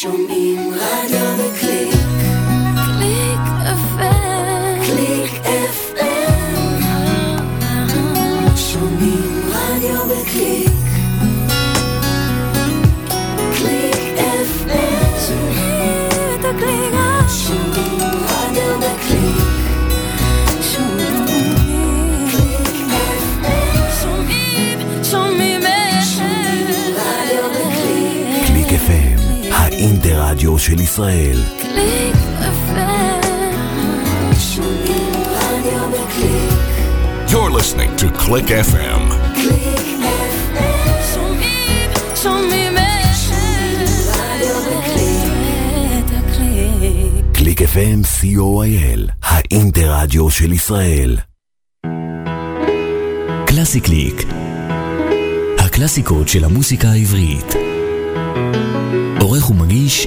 Show me my love. של ישראל. קליק You're listening to Click FM. קליק FM co.il, האינטרדיו של ישראל. קלאסי קליק, הקלאסיקות של המוסיקה העברית. עורך ומגיש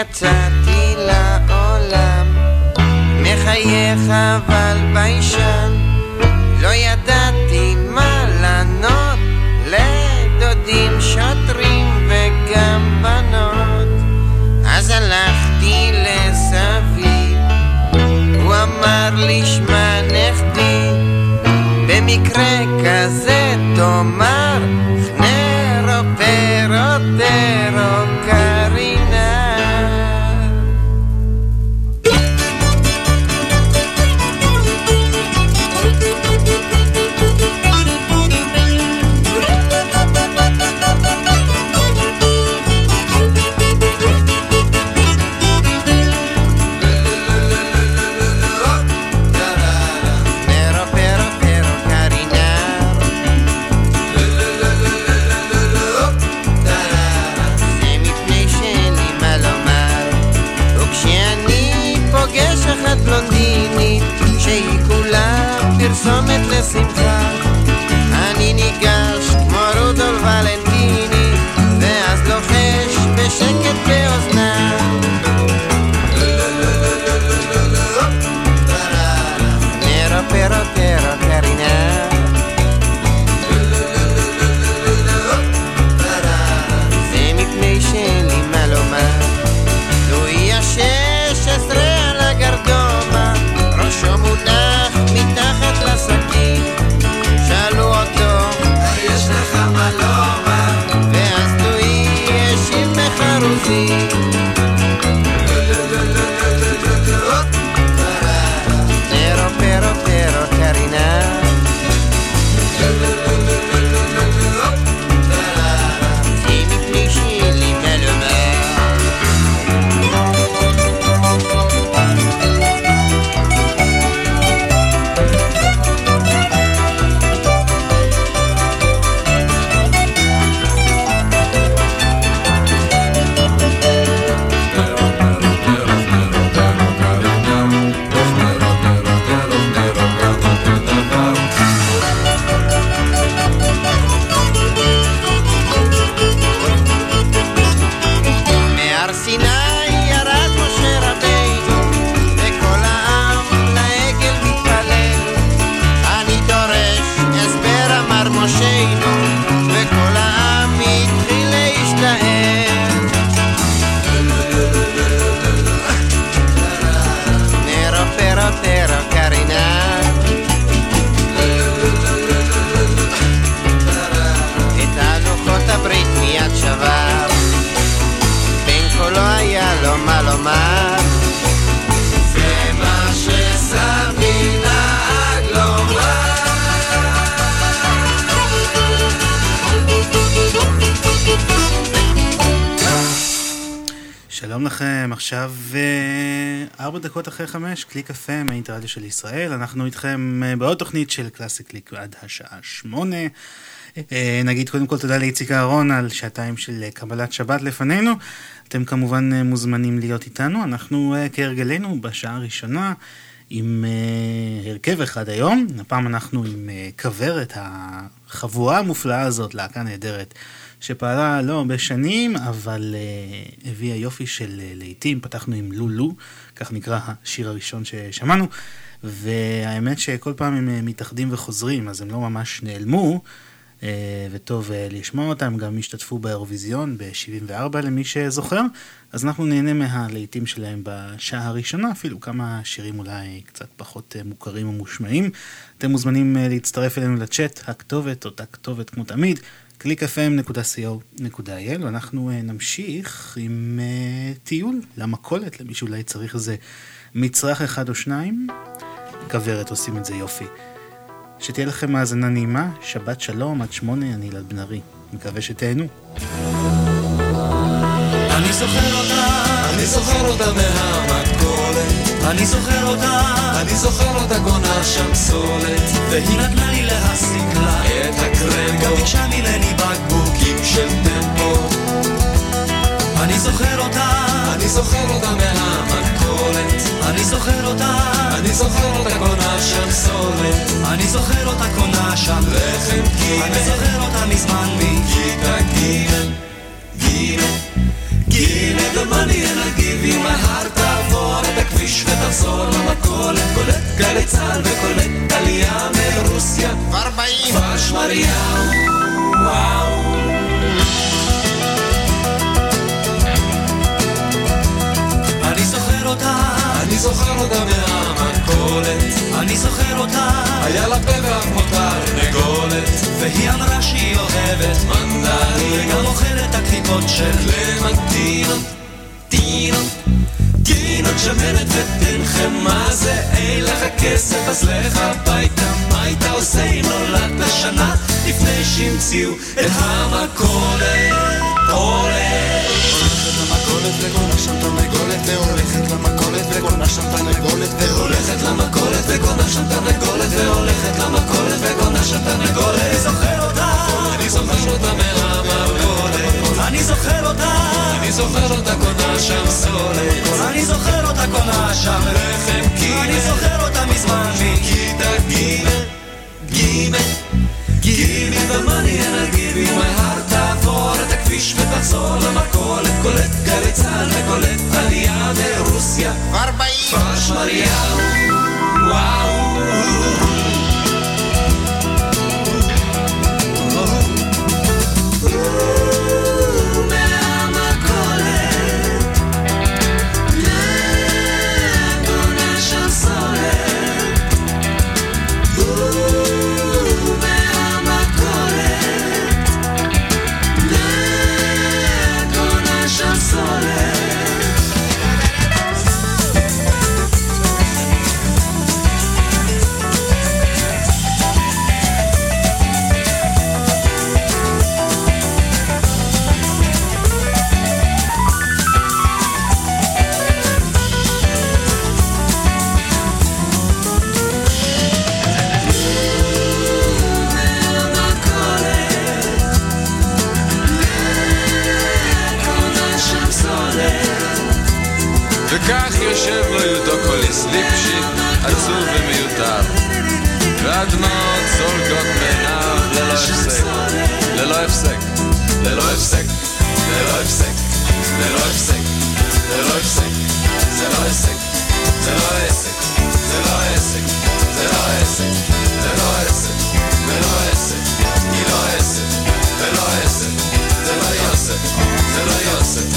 יצאתי לעולם מחייך אבל ביישן 105, קליק קפה, מעית רדיו של ישראל. אנחנו איתכם אה, בעוד תוכנית של קלאסי קליק עד השעה שמונה. אה, נגיד קודם כל תודה לאיציק אהרון על שעתיים של אה, קבלת שבת לפנינו. אתם כמובן מוזמנים להיות איתנו. אנחנו כהרגלנו בשעה הראשונה עם הרכב אחד היום. הפעם אנחנו עם כוורת, החבורה המופלאה הזאת, להקה נהדרת. שפעלה לא הרבה שנים, אבל uh, הביאה יופי של uh, להיטים. פתחנו עם לולו כך נקרא השיר הראשון ששמענו, והאמת שכל פעם הם uh, מתאחדים וחוזרים, אז הם לא ממש נעלמו. Uh, וטוב uh, לשמוע אותם, גם השתתפו באירוויזיון ב-74 למי שזוכר, אז אנחנו נהנה מהלהיטים שלהם בשעה הראשונה, אפילו כמה שירים אולי קצת פחות מוכרים ומושמעים. אתם מוזמנים להצטרף אלינו לצ'אט, הכתובת, אותה כתובת כמו תמיד, www.clickfm.co.il ואנחנו uh, נמשיך עם uh, טיול למכולת, למי שאולי צריך איזה מצרך אחד או שניים. כוורת עושים את זה יופי. שתהיה לכם האזנה נעימה, שבת שלום עד שמונה, אני אלעד בן ארי. מקווה שתהנו. אני זוכר אותה, אני זוכר אותה מהמכולת. אני זוכר אותה, אני זוכר אותה קונה שם סולת. והיא נתנה לי להסיק לה את הקרמבו, גם ביקשה ממני בקבוקים של טמפו. אני זוכר אותה, אני זוכר אותה מהמכולת. אני זוכר אותה, אני זוכר אותה קונה שם סולת. אני זוכר אותה קונה שם לחם גימל. אני זוכר אותה מזמן מכיתה גימל. גימל. Give me the money and I'll give you my heart. תעבור את הכביש ותחזור למכולת קולט גלי צה"ל וקולט עלייה מרוסיה כבר באים כבר שמריהו וואו אני זוכר אותה מהמכולת אני זוכר אותה. היה לה פה ואף מותר נגולת והיא אמרה שהיא אוהבת מנדל וגם אוכלת הקליפות של קלמנטינות טינות טינות שמנת ותן חמאה זה? אין לך כסף אז לך הביתה. מה היית עושה? אם נולדת שנה לפני שהמציאו את המכולת הולך למכולת וקונה שם תרנגולת והולכת למכולת וקונה שם תרנגולת והולכת למכולת וקונה שם תרנגולת והולכת למכולת וקונה שם תרנגולת אני זוכר אותה אני זוכר אותה מהמכולת אני זוכר אותה אני זוכר אותה קונה שם סולת. אני זוכר אותה קונה שם. לחם קימל אני זוכר אותה מזמן. מכיתה גימל גימל me the money and I'll give you my heart הכביש ותחזור למכולת קולט גלי צה"ל וקולט עלייה מרוסיה. כבר באים כפר שמריהו וואו. וכך יושב לו יודוקוליס ליפשיט, עצוב ומיותר. והדמעות זולגות מעיניו ללא הפסק, ללא הפסק, ללא הפסק, ללא הפסק, ללא הפסק, ללא הפסק, זה לא עסק, זה לא עסק, זה לא עסק, זה לא עסק, זה לא עסק, זה לא עסק, היא לא עסק, זה לא עסק, זה לא יוסף, זה לא יוסף,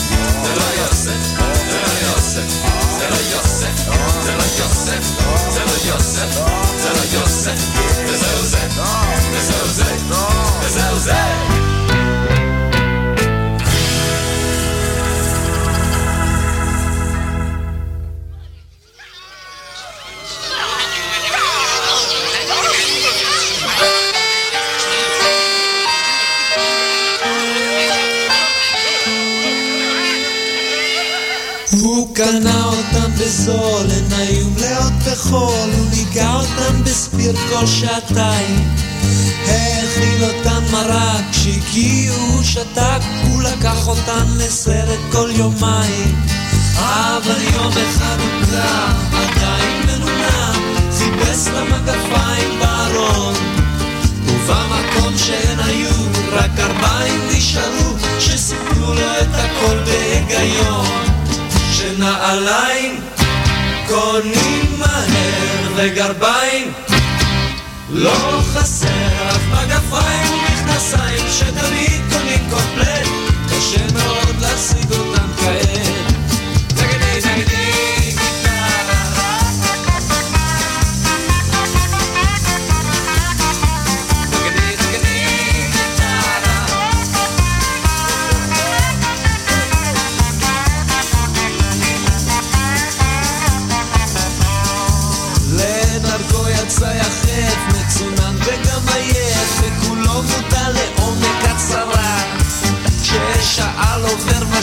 זה לא יוסף, זה לא יוסף, לא יוסף, זה לא יוסף, זה לא יוסף, זה לא יוסף, וזהו זה, וזהו זה, וזהו זה. בזול, הן היו מלאות בחול, הוא ניגע אותם בספיר כל שעתיים. האכיל אותן מרק, כשהגיעו הוא שתק, הוא לקח אותן לסרט כל יומיים. אבל יום אחד הוא קרא, עדיין מנונה, חיפש למגפיים בארון. ובמקום שהן היו, רק ארבעים נשארו, שסיפרו לו את הכל בהיגיון. שנעליים קונים מהר וגרביים. לא חסר, אף מגפיים ומכנסיים שתמיד קונים קומפלט. קשה מאוד להשיג אותם כעת נגדי נגדי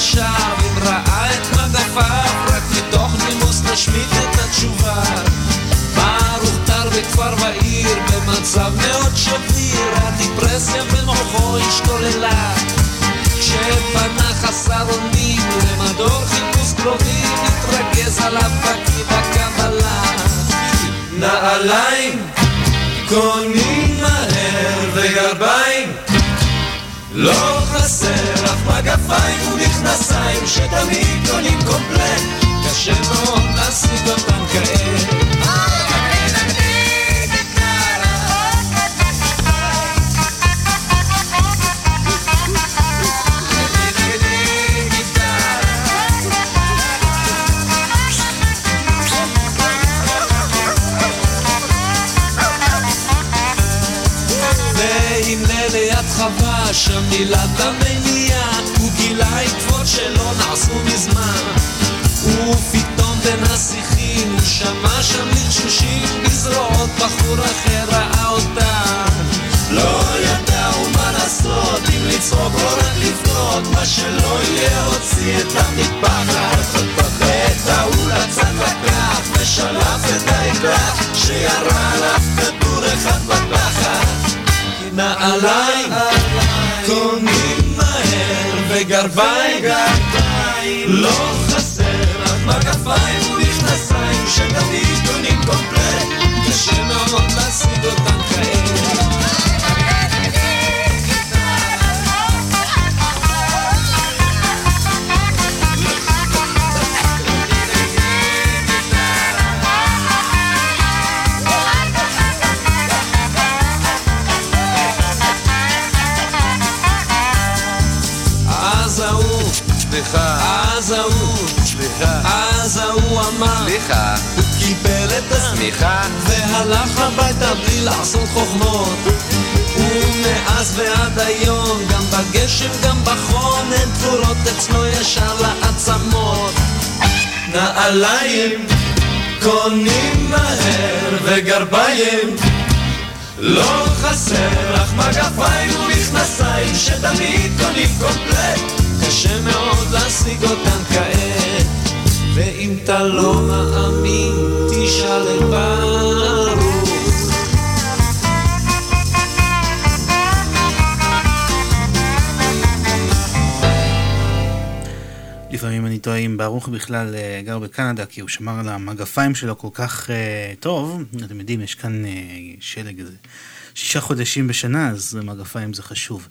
ושב, אם ראה את מגפיו, רק מתוך נימוס נשמיט את התשובה. ברוך טר בכפר ועיר, במצב מאוד שביר, הדיפרסיה במוחו השתוללה. כשפנה חסר אונים, למדור חיפוש קרובים, התרכז עליו בקיא בקבלה. נעליים קונים מהר וגרביים לא מגפיים ומכנסיים שתמיד קונים קומפלט. קשה מאוד להשיג אותם חווה שם מילת המניעה או רק לבכות מה שלא יהיה הוציא את המטפחת את ההוא לצד לקח ושלף את האקדח שירה עליו כדור אחד בתחת נעליים קונים מהר וגרביים לא חסר רק מגפיים ומכנסיים שתמיד קונים קומפלט קשה מאוד להשיג אותם אז ההוא אמר, סליחה, הוא קיבל את הסמיכה והלך הביתה בלי לעשות חוכמות. ומאז ועד היום, גם בגשם גם בחון, הן תפורות אצלו ישר לעצמות. נעליים קונים מהר וגרביים לא חסר אך מגפיים ומכנסיים שתמיד קונים קומפלט. קשה מאוד להשיג אותם כעת ואם אתה לא מאמין תשאל את ברוך לפעמים אני טועה אם ברוך בכלל אה, גר בקנדה, כי הוא שמר על המגפיים שלו כל כך אה, טוב. אתם יודעים, יש כאן אה, שלג איזה שישה חודשים בשנה, אז מגפיים זה חשוב.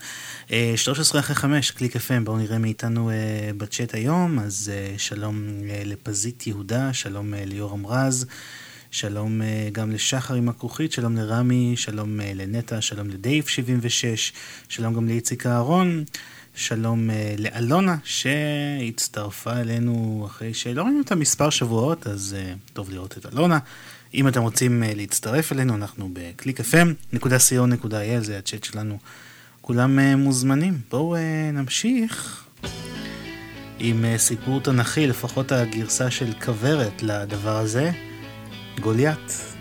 אה, 13 אחרי 5, קליק FM, בואו נראה מי איתנו אה, בצ'אט היום. אז אה, שלום אה, לפזית יהודה, שלום אה, ליורם רז. שלום אה, גם לשחר עם הכרוכית, שלום לרמי, שלום אה, לנטע, שלום לדייב 76, שלום גם לאיציק אהרון, שלום אה, לאלונה שהצטרפה אלינו אחרי שלא ראינו אותה מספר שבועות, אז אה, טוב לראות את אלונה. אם אתם רוצים אה, להצטרף אלינו, אנחנו בקליק fm.co.il, זה הצ'אט שלנו. כולם אה, מוזמנים. בואו אה, נמשיך עם סיפור תנכי, לפחות הגרסה של כוורת לדבר הזה. גוליית.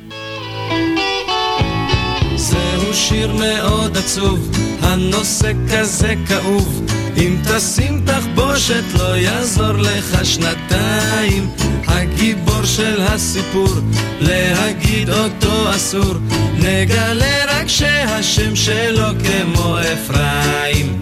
זהו שיר מאוד עצוב, הנושא כזה כאוב, אם תשים תחבושת לא יעזור לך שנתיים. הגיבור של הסיפור להגיד אותו אסור. נגלה רק שהשם שלו כמו אפרים.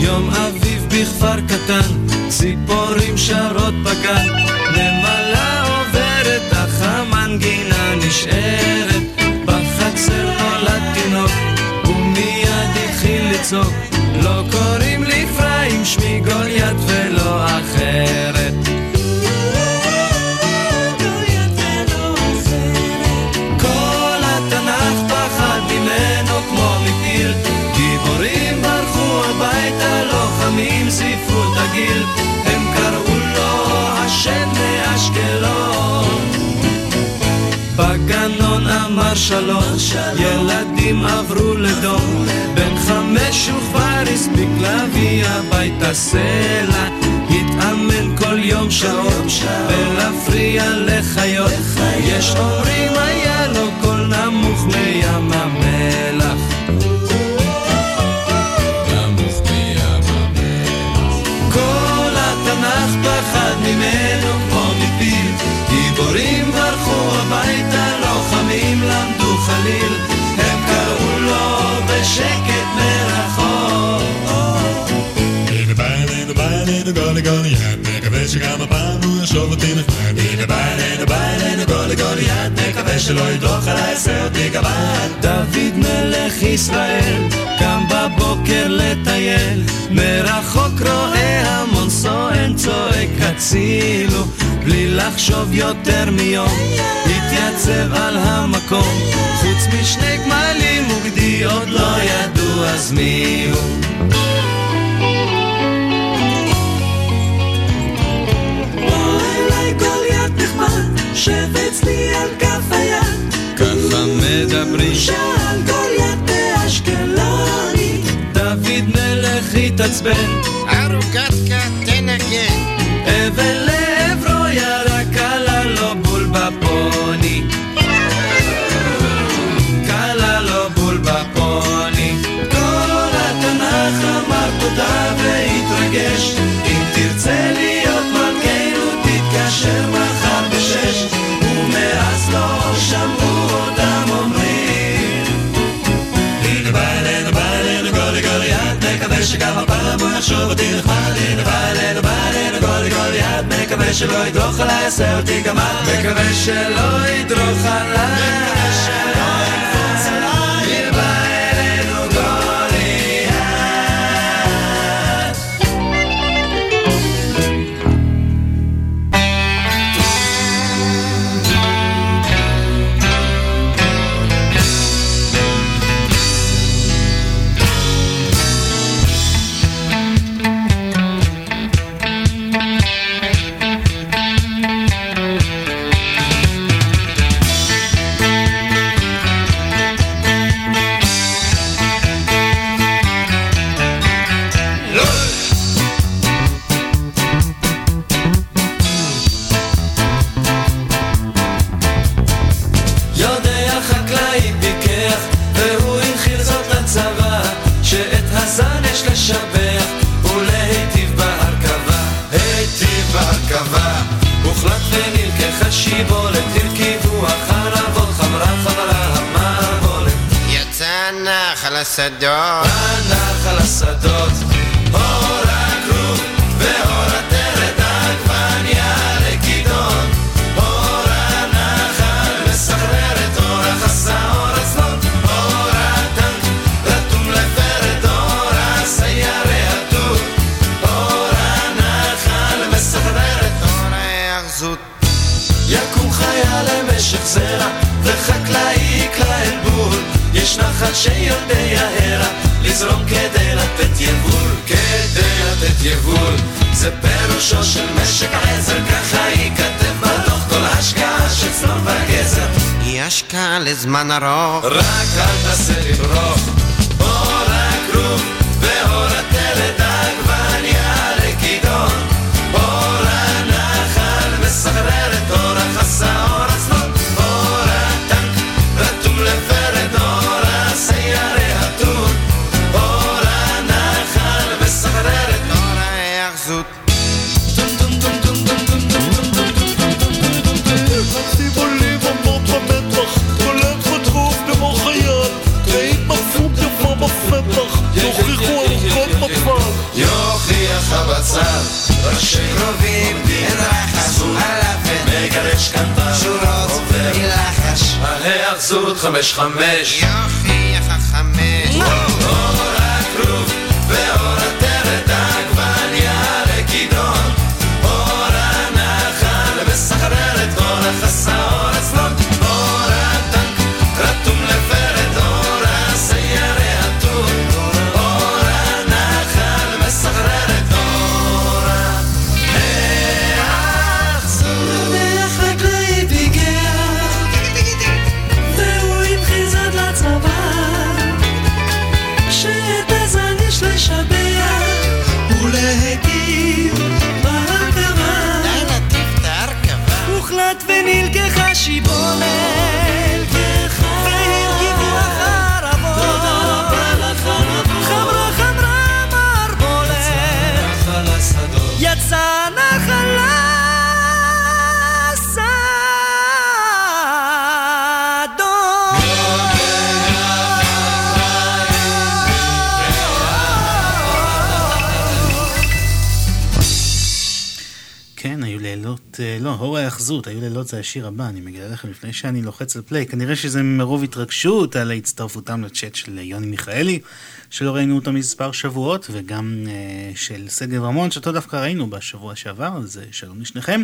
יום אביב בכפר קטן ציפורים שרות בגן נמלה עוברת אך המנגינה נשארת בחצר לצעוק לא קוראים לי אפרים שמי גוליית ולא אחרת. כל התנ"ך פחד ממנו כמו מפיל גיבורים ברחו הביתה לוחמים זיפו את הגיל. הם קראו לו השם מאשקלון. בגנון אמר שלום, ילדים עברו לדום, חמש הוא כבר הספיק להביא הביתה סלע, התאמן כל יום שעות, ולהפריע לחיות, יש אומרים היה לו? קול נמוך מים המלח. שלא ידרוך עשה אותי גמד. דוד מלך ישראל קם בבוקר לטייל. מרחוק רואה המון סואן צועק הצילו. בלי לחשוב יותר מיום התייצב על המקום. חוץ משני גמלים וגדי עוד לא ידעו אז מי הוא מלך שלא ידרוך עליי, עשה אותי גמד. מקווה שלא ידרוך עליי לפני שאני לוחץ על פליי. כנראה שזה מרוב התרגשות על הצטרפותם לצ'אט של יוני מיכאלי, שלא ראינו אותו מספר שבועות, וגם אה, של שגב רמון, שאותו דווקא ראינו בשבוע שעבר, אז אה, שלום לשניכם.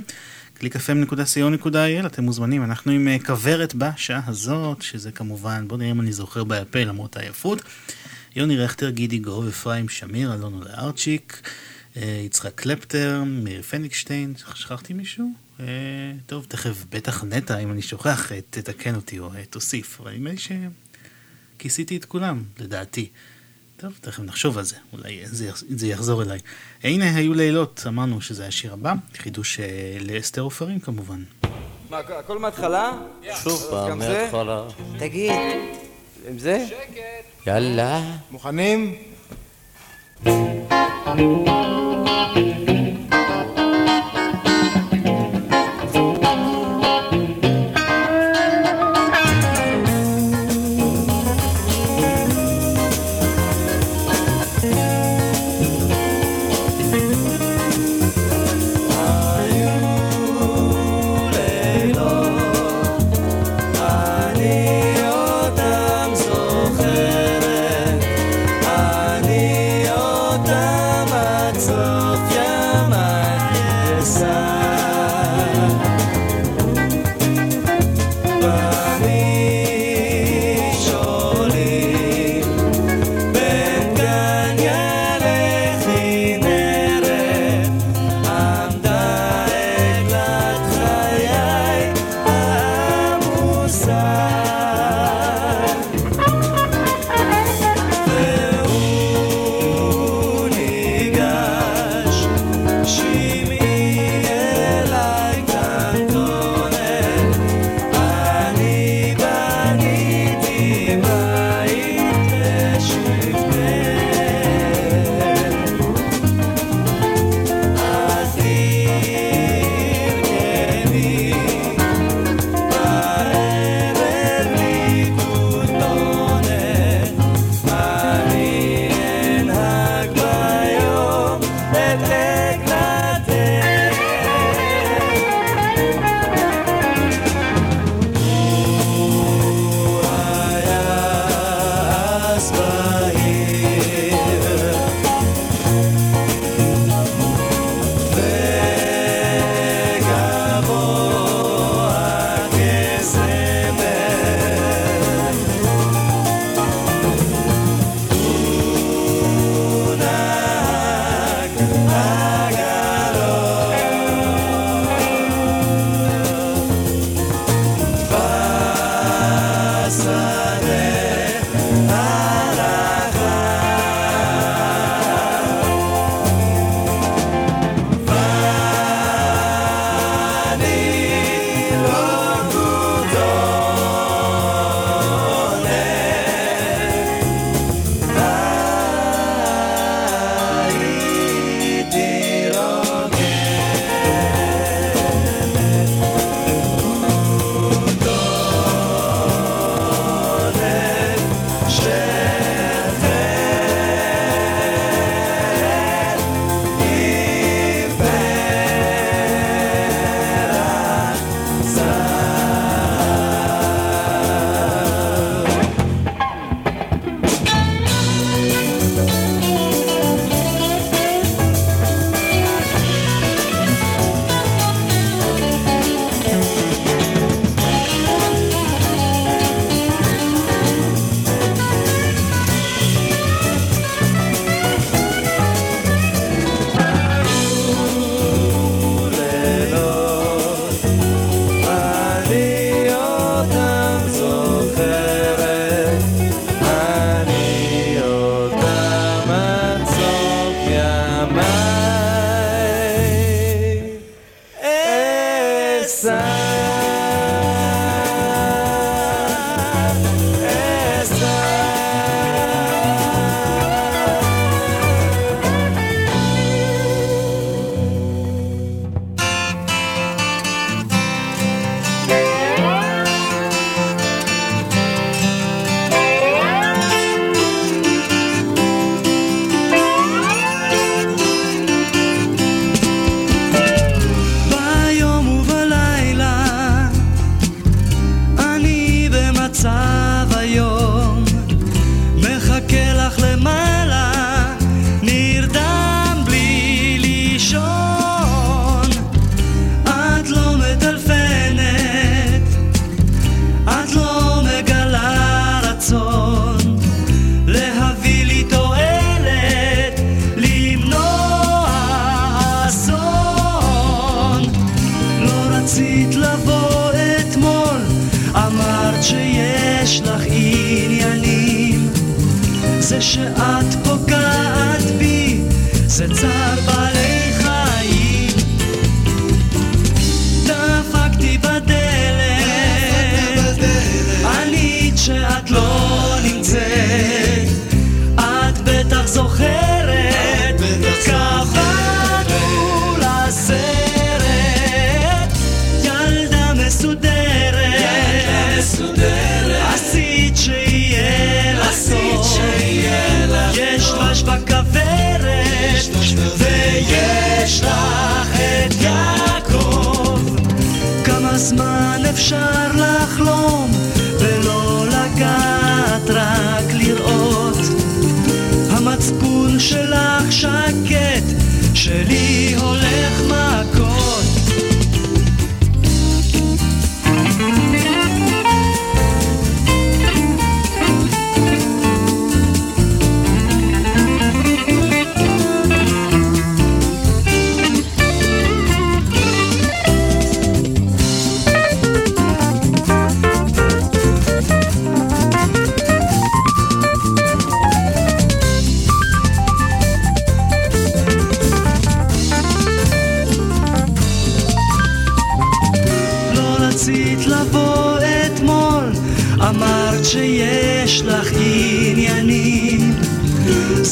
www.clickfm.co.il, אתם מוזמנים, אנחנו עם אה, כוורת בשעה הזאת, שזה כמובן, בואו נראה אם אני זוכר בעל פה למרות העייפות. יוני רכטר, גידי גוב, אפרים שמיר, אלונו לארצ'יק, יצחק קלפטר, מאיר פניגשטיין, שכחתי מישהו? אה, טוב, תכף בטח נטע, אם אני שוכח, אה, תתקן אותי או אה, תוסיף, אבל נדמה לי שכיסיתי את כולם, לדעתי. טוב, תכף נחשוב על זה, אולי זה, זה יחזור אליי. הנה היו לילות, אמרנו שזה השיר הבא, חידוש אה, לאסתר עופרים כמובן. מה, הכ- הכל מההתחלה? שוב פעם? מההתחלה. תגיד. עם זה? יאללה. מוכנים? אני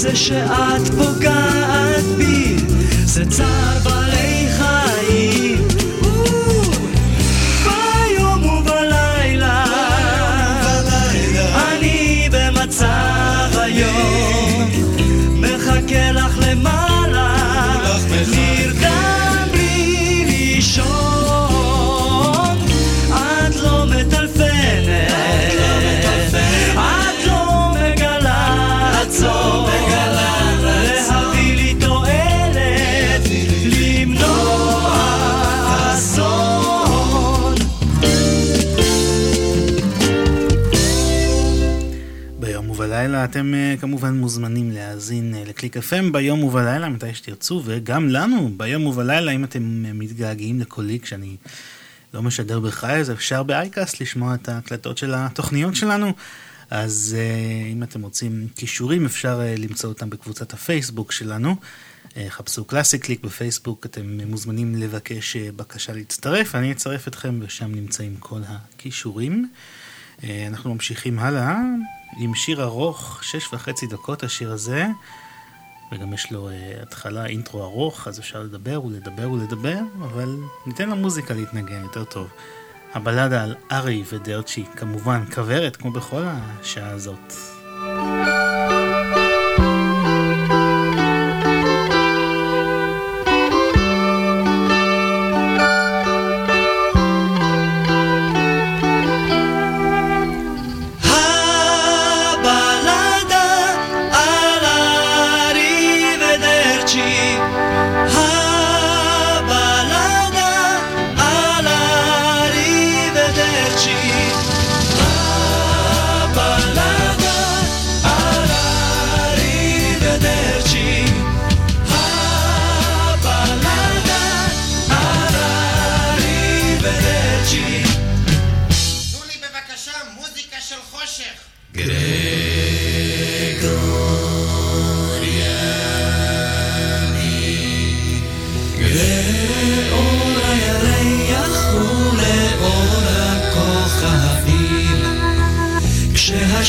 זה שאת פוגעת לקליק FM ביום ובלילה מתי שתרצו וגם לנו ביום ובלילה אם אתם מתגעגעים לקולי כשאני לא משדר בחי אז אפשר באייקאסט לשמוע את ההקלטות של התוכניות שלנו. אז אה, אם אתם רוצים כישורים אפשר אה, למצוא אותם בקבוצת הפייסבוק שלנו. אה, חפשו קלאסי קליק בפייסבוק אתם מוזמנים לבקש בקשה להצטרף. אני אצרף אתכם ושם נמצאים כל הכישורים. אנחנו ממשיכים הלאה עם שיר ארוך, שש וחצי דקות השיר הזה, וגם יש לו uh, התחלה, אינטרו ארוך, אז אפשר לדבר ולדבר ולדבר, אבל ניתן למוזיקה להתנגן יותר טוב. הבלדה על ארי ודרצ'י, כמובן כוורת, כמו בכל השעה הזאת.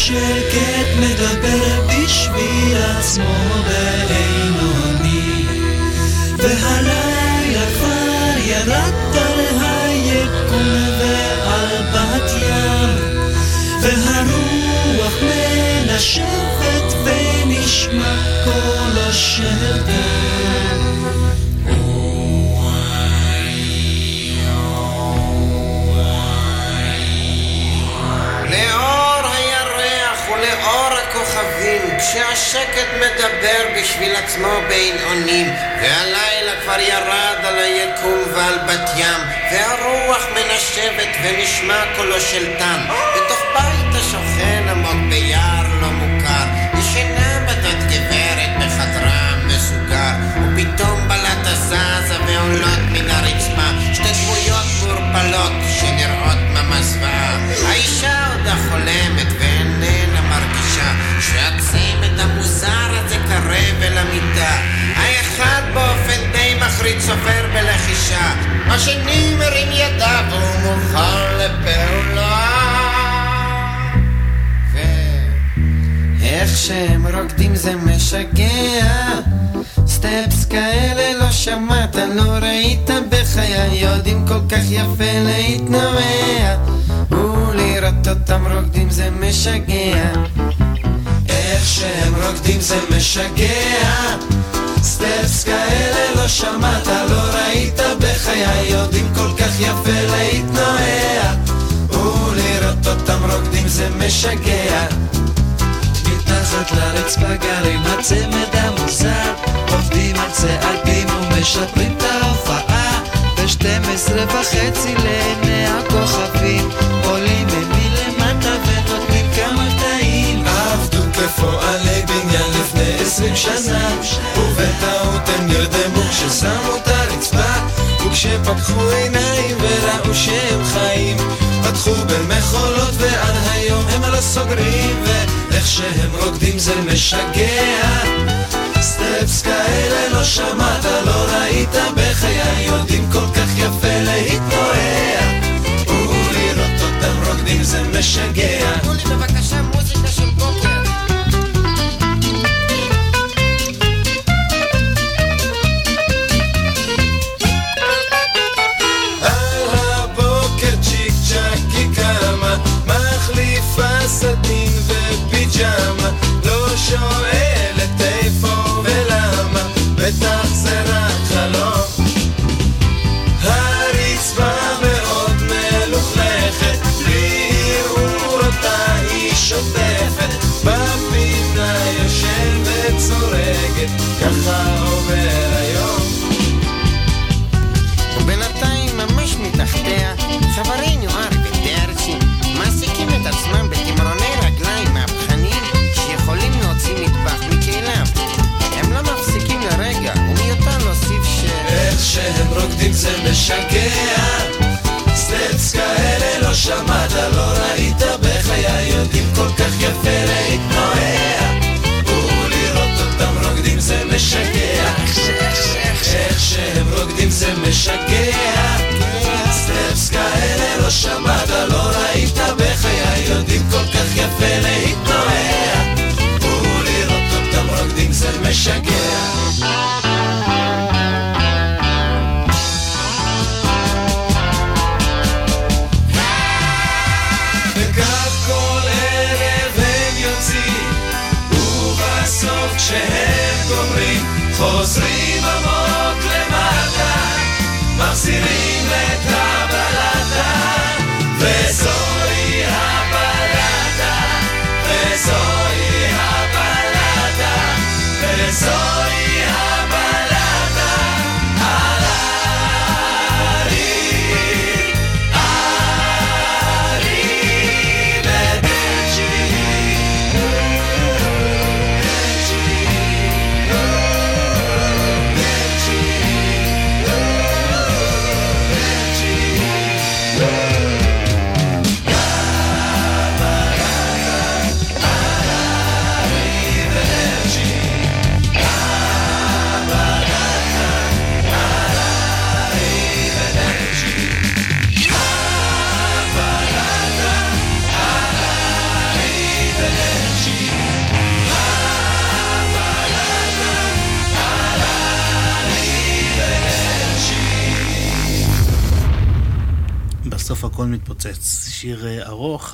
השקט מדבר בשביל עצמו בעינוני והלילה כבר ירדת ליקום ועל בת ים. והרוח מנשבת ונשמע קולו של דן כשהשקט מדבר בשביל עצמו בין אונים, והלילה כבר ירד על היקום ועל בת ים, והרוח מנשבת ונשמע קולו של טן, בתוך בית השוכן עמוק ביער לא מוכר, ישנה בתת גברת בחדרה מסוגר, ופתאום בלטה זזה ועולות מן הרצפה, שתי דמויות מעורפלות שנראות ממש זוועה. האישה עודה חולמת המיטה. האחד באופן די מחריד סופר בלחישה, השני מרים ידיו והוא מוכן לפעולה. איך שהם רוקדים זה משגע. סטפס כאלה לא שמעת, לא ראית בחיי. יודעים כל כך יפה להתנועע ולראות אותם רוקדים זה משגע איך שהם רוקדים זה משגע. סטפס כאלה לא שמעת, לא ראית בחיי יודעים כל כך יפה להתנועע. ולראות אותם רוקדים זה משגע. מתחת לרצפה גרים הצמד המוזר. עובדים על צעדים ומשפרים את ההופעה. ב-12 וחצי לעיני הכוכבים עבדו כפועלי בניין לפני עשרים שנה? ובטעות הם נרדמו כששמו את הרצפה וכשפקחו עיניים וראו שהם חיים פתחו במחולות ועד היום הם לא סוגרים ואיך שהם רוקדים זה משגע. סטפס כאלה לא שמעת, לא ראית בחיי יודעים כל כך יפה להתנועע. ולראות אותם רוקדים זה משגע לא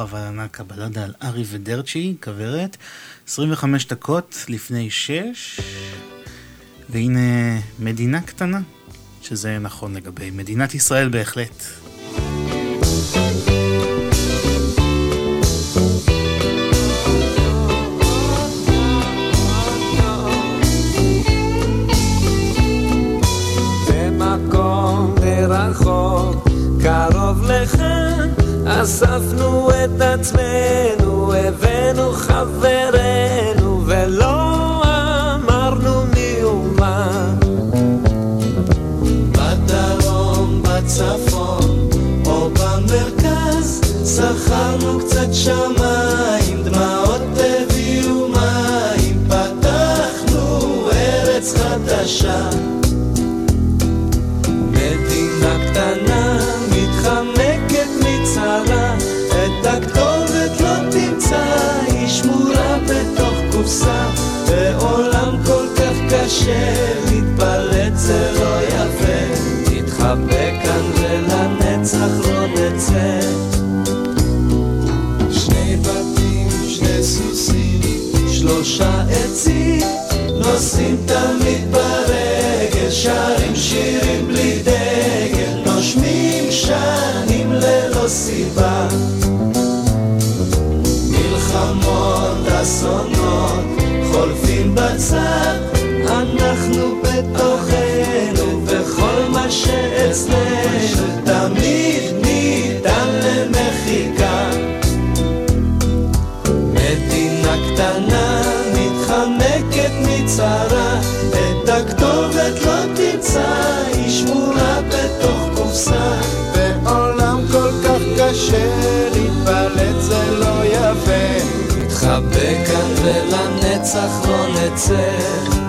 אבל ענק הבלדה על ארי ודרצ'י, כוורת. 25 דקות לפני 6, והנה מדינה קטנה, שזה נכון לגבי מדינת ישראל בהחלט. קרוב לכאן, אספנו את עצמנו, הבאנו חברנו, ולא אמרנו מי ומה. בדרום, בצפון, או במרכז, שכרנו קצת שמיים, דמעות הביאו מים, פתחנו ארץ חדשה. קשה, להתפלט זה לא יפה, נתחבא כאן ולנצח לא נצא. שני בתים, שני סוסים, שלושה עצים, נוסעים תמיד ברגל, שרים שירים בלי דגל, נושמים שנים ללא סיבה. מלחמות, אסונות, חולפים בצד, אנחנו בתוכנו, וכל מה שאצלנו תמיד ניתן למחיקה. מדינה קטנה מתחמקת מצרה, את הכתובת לא תמצא, היא שמורה בתוך קופסה. בעולם כל כך קשה, להתפלט זה לא יפה. נתחבא כאן ולנצח לא נצא.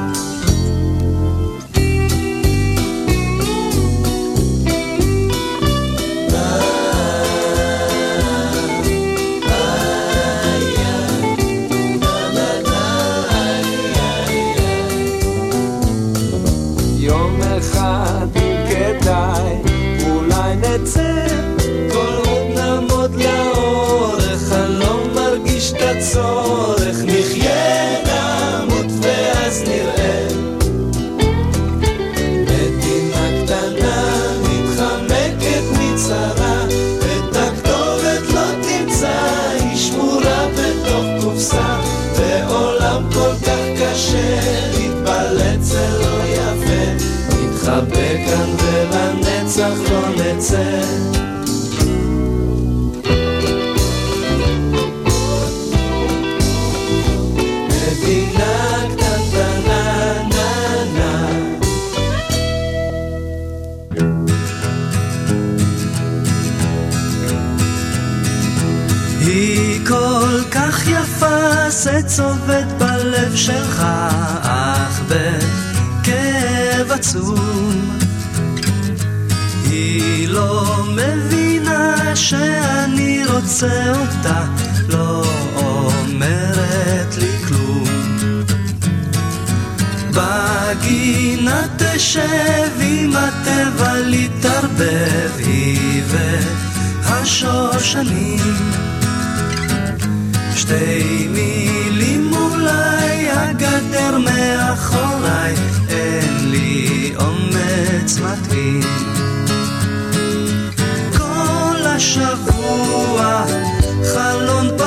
נצא. מדינה קטנטנה נה צובט בלב שלך, אך בכאב עצום. לא מבינה שאני רוצה אותה, לא אומרת לי כלום. בגינה תשב עם הטבע להתערבב, היא והשושנים. שתי מילים אולי, הגדר מאחוריי, אין לי אומץ מתאים. כל השבוע חלון פתוח,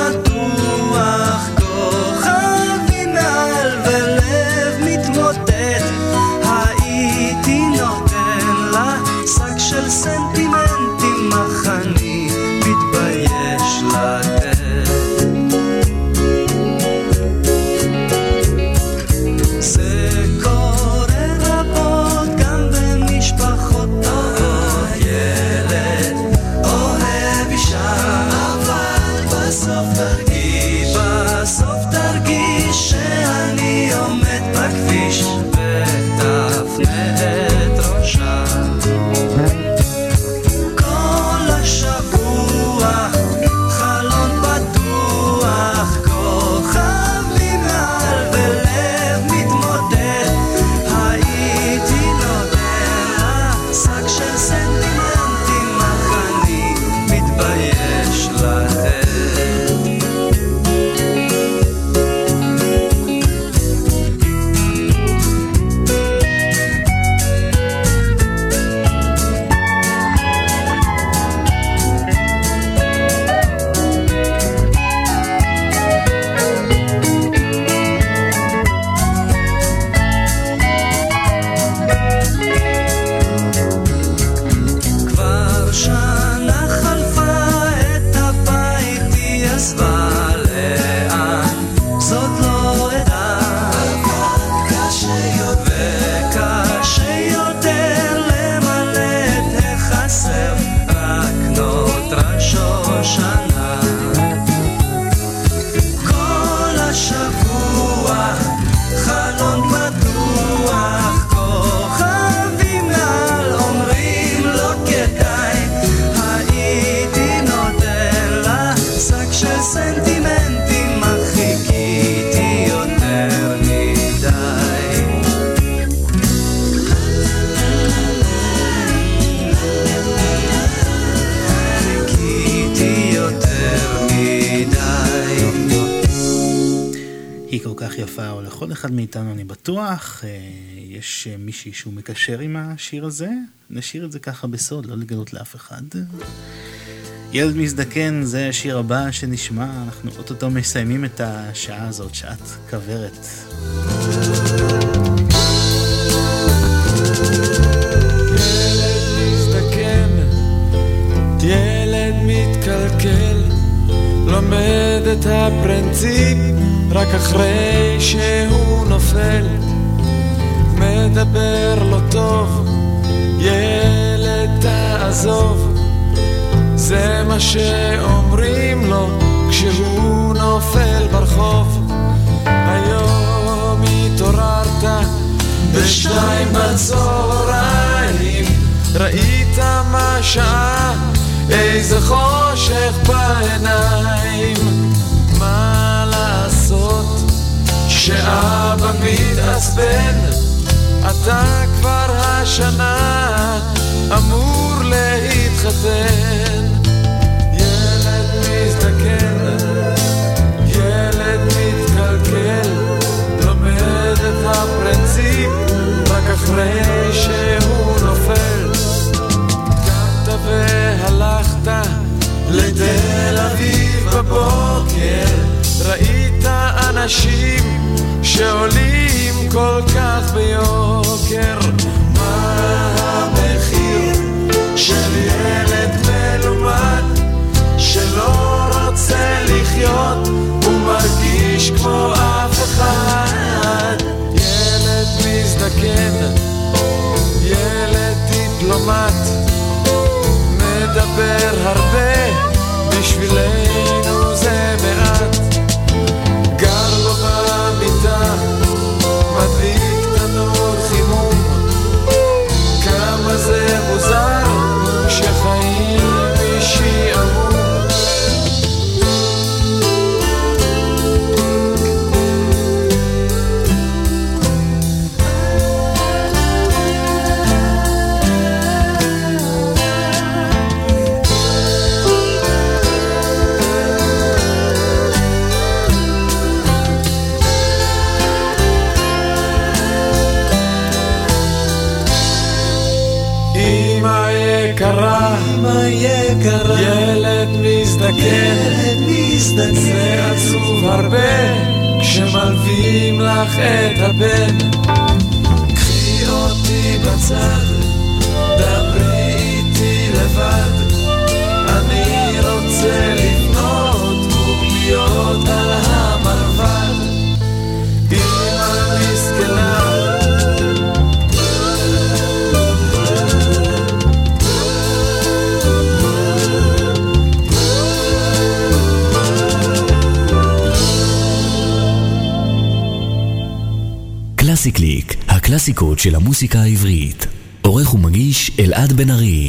לכל אחד מאיתנו אני בטוח. אה, יש מישהי שהוא מקשר עם השיר הזה, נשאיר את זה ככה בסוד, לא לגלות לאף אחד. ילד מזדקן זה השיר הבא שנשמע, אנחנו אוטוטו מסיימים את השעה הזאת, שעת כוורת. ילד מתקלקל, לומד את הפרינציפ רק אחרי שהוא נופל. מדבר לא טוב, ילד תעזוב, זה מה שאומרים לו כשהוא נופל ברחוב. היום התעוררת בשתיים בצהריים, ראית מה שעה, איזה חושך בעיניים. שאבא מתעצבן, אתה כבר השנה אמור להתחתן. ילד מזדקן, ילד מתקלקל, לומד את הפרינציפ רק אחרי שהוא נופל. קמת והלכת לתל אביב בבוקר, ראית אנשים שעולים כל כך ביוקר. מה המחיר של ילד מלומד שלא רוצה לחיות ומרגיש כמו אף אחד? ילד מזדקן, ילד דיפלומט, מדבר הרבה, בשבילנו זה מעט. אמא יקרה, ילד מזדקן, זה עצוב הרבה כשמלווים לך את הבן. קחי אותי בצד, דברי איתי לבד, אני רוצה לבנות קלאסי קליק, הקלאסיקות של המוסיקה העברית. עורך ומגיש אלעד בן ארי.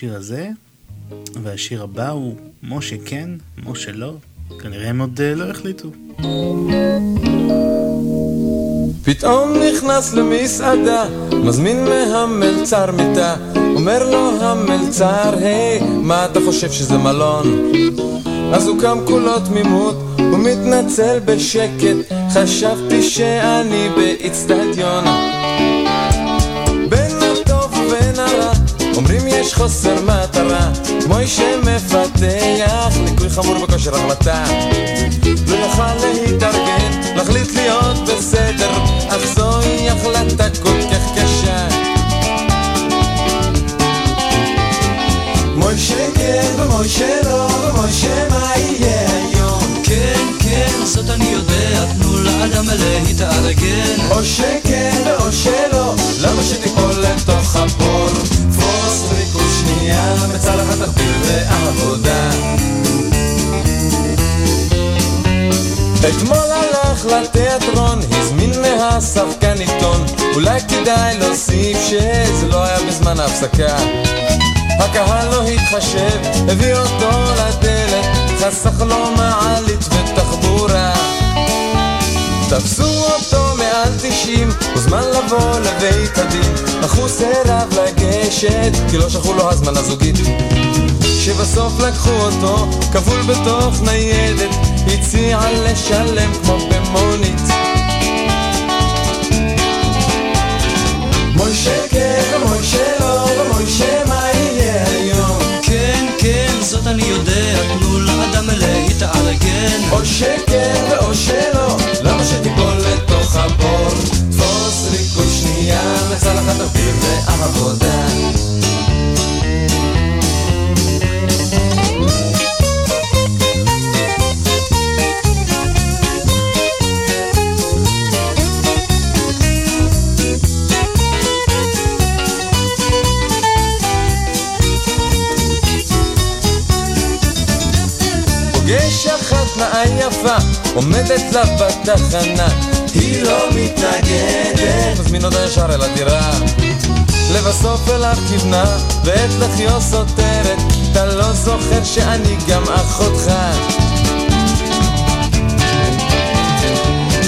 השיר הזה, והשיר הבא הוא משה כן, משה לא, כנראה הם עוד אה, לא החליטו. פתאום נכנס למסעדה, מזמין מהמלצר מיטה, אומר לו המלצר, היי, מה אתה חושב שזה מלון? אז הוא קם כולו תמימות, הוא מתנצל בשקט, חשבתי שאני באיצטדיון. אומרים יש חוסר מטרה, מוישה מפתח, ליקוי חמור בכושר החלטה. לא יכל להתארגן, להחליט להיות בסדר, אך זוהי החלטה כל כך קשה. מוישה כן ומוישה לא, ומוישה מה יהיה היום? כן, כן, זאת אני יודע, תנו לאדם להתארגן. או שכן ואו שלא, למה שתיפול? תפוס שנייה, מצלחת תחביר ועבודה. אתמול הלך לתיאטרון, הזמין מהשחקן עיתון, אולי כדאי להוסיף שזה לא היה בזמן ההפסקה. הקהל לא התחשב, הביא אותו לדלת, חסך לו מעלית ותחבורה. תפסו אותו מעל תשעים, הוזמן לבוא לבית הדין, הוא סירב לגשת, כי לא שלחו לו הזמנה זוגית. שבסוף לקחו אותו, כבול בתוך ניידת, הציע לשלם כמו במונית. מוישה כן ומוישה לא, ומוישה מה יהיה היום? כן, כן, זאת אני יודע, תנו לאדם להתארגן. או שכן מצלחת אוויר ועבודה. פוגש אחת יפה, עומדת לה בתחנה, היא לא מתנגדת, מזמין אותה ישר אל הדירה. לבסוף אליו כיוונה, ואת לחיו סותרת, אתה לא זוכר שאני גם אחותך.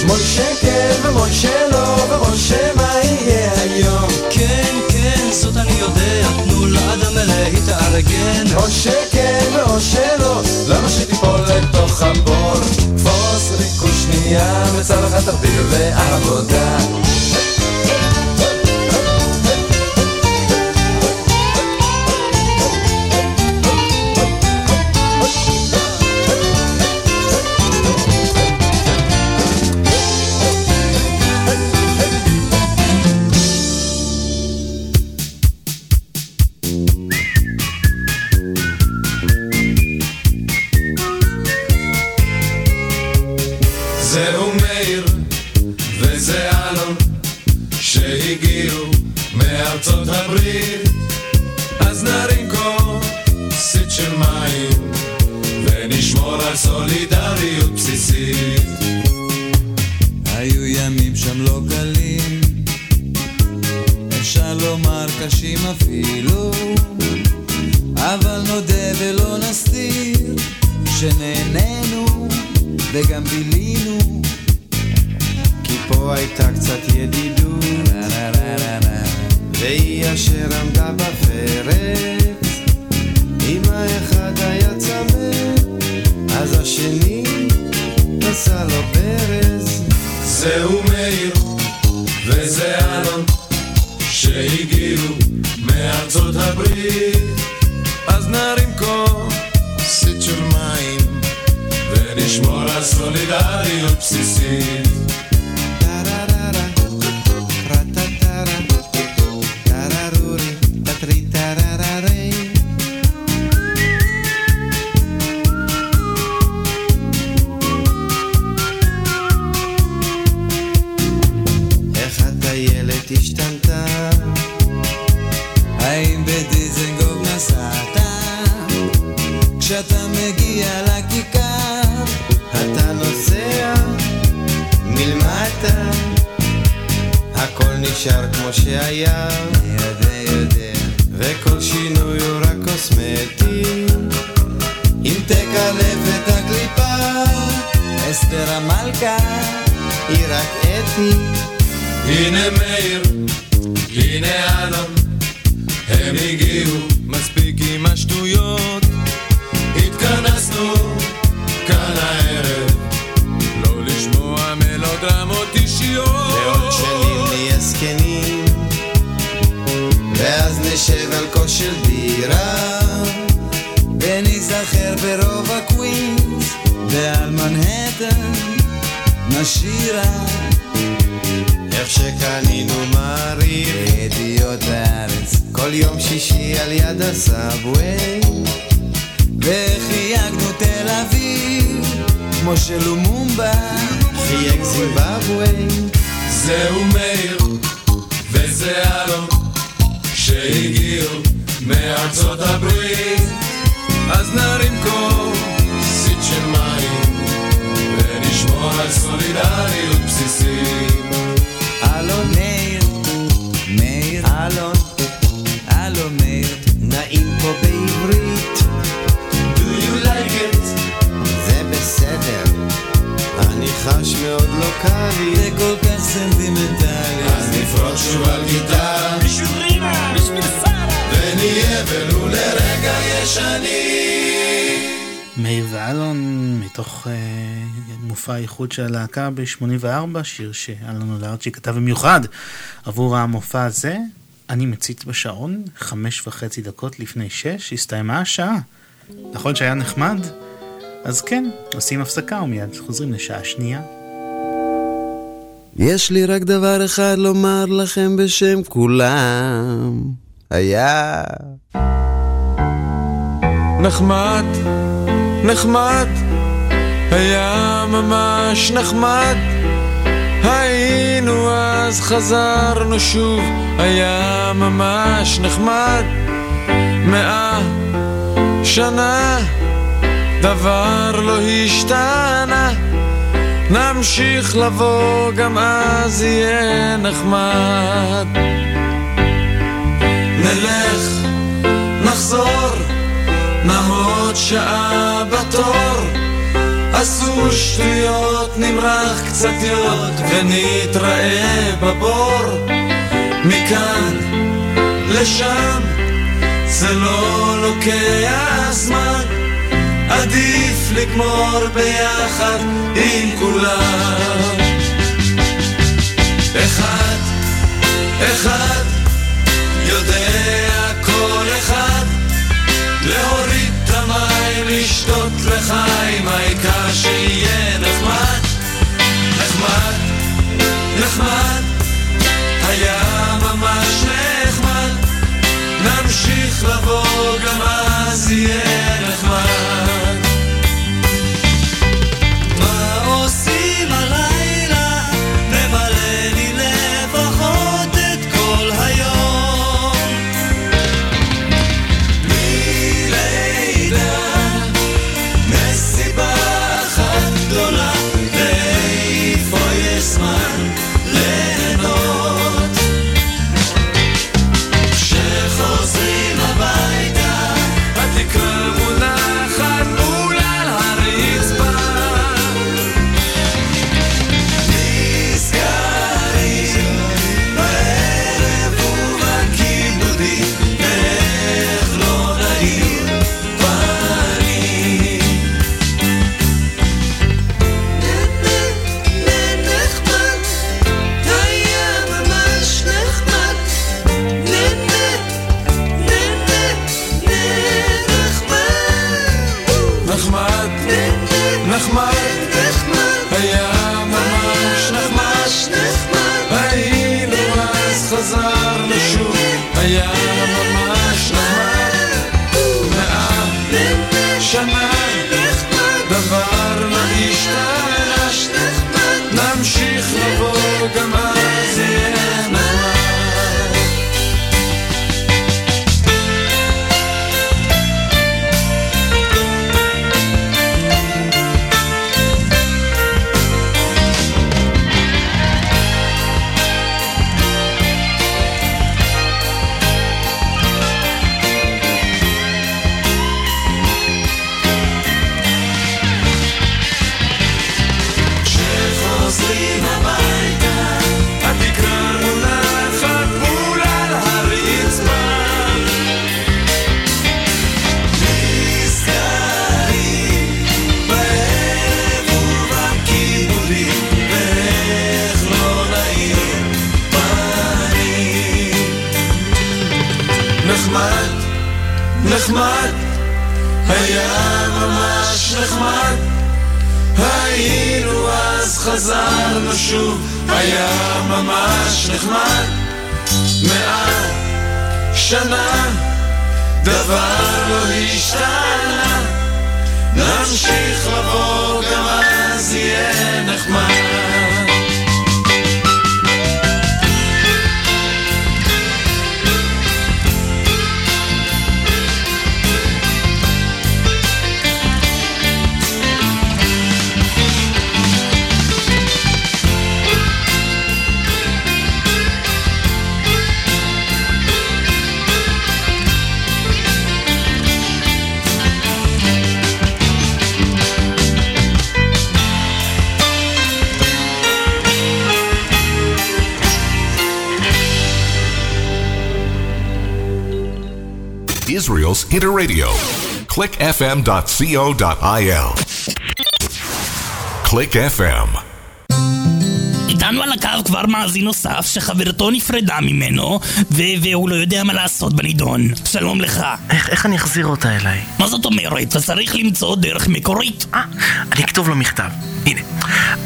מוישה כן ומוישה לא, ומוישה מה יהיה היום? כן, כן, זאת אני יודע, תנו לאדם להתארגן. או שכן ואו שלא, למה שתיפול לתוך הבור? תפוס ריקוד שנייה, מצלחת אוויר ועבודה. של הלהקה ב-84, שיר שאלון לארצ'י כתב במיוחד עבור המופע הזה. אני מצית בשעון, חמש וחצי דקות לפני שש, הסתיימה השעה. נכון שהיה נחמד? אז כן, עושים הפסקה ומיד חוזרים לשעה שנייה. יש לי רק דבר אחד לומר לכם בשם כולם היה נחמד, נחמד, היה ממש נחמד. היינו אז חזרנו שוב, היה ממש נחמד. מאה שנה, דבר לא השתנה. נמשיך לבוא, גם אז יהיה נחמד. נלך, נחזור, נעמוד שעה בתור. עשו שטויות, נמרח קצת יוד, ונתראה בבור. מכאן לשם, זה לא לוקח זמן. עדיף לגמור ביחד עם כולם. אחד, אחד, יודע כל אחד, להוריד לשתות לחיים, העיקר שיהיה נחמד, נחמד, נחמד, היה ממש נחמד, נמשיך לבוא גם אז יהיה נחמד. חזרנו שוב היה ממש נחמד. מעל שנה דבר לא השתנה. נמשיך לבוא גם אז יהיה נחמד Israel's Interradio. clickfm.co.il. Click FM. איתנו על הקו כבר מאזין נוסף שחברתו נפרדה ממנו ו- והוא לא יודע מה לעשות בנידון. שלום לך. איך, איך אני אחזיר אותה אליי? מה זאת אומרת? אתה צריך למצוא דרך מקורית. אה, אני אכתוב לו מכתב. הנה.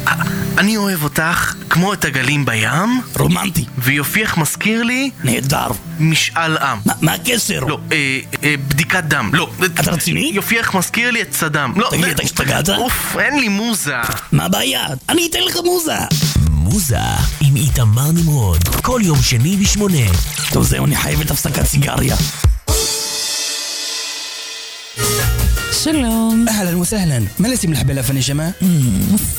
אה, אני אוהב אותך כמו את הגלים בים. רומנטי. ויופייך מזכיר לי... נהדר. משאל עם. מה, מה הקשר? לא, אה, אה, בדיקת דם. לא. אתה רציני? יופייך מזכיר לי את סדאם. לא. תגיד, אתה השתגעת? אוף, אין לי מוזה. מה הבעיה? אני אתן לך מוזה. מוזה עם איתמר נמרוד, כל יום שני בשמונה. טוב זהו, אני חייבת הפסקת סיגריה. שלום. אהלן וסהלן, מה לשים לך בלאפן נשמה?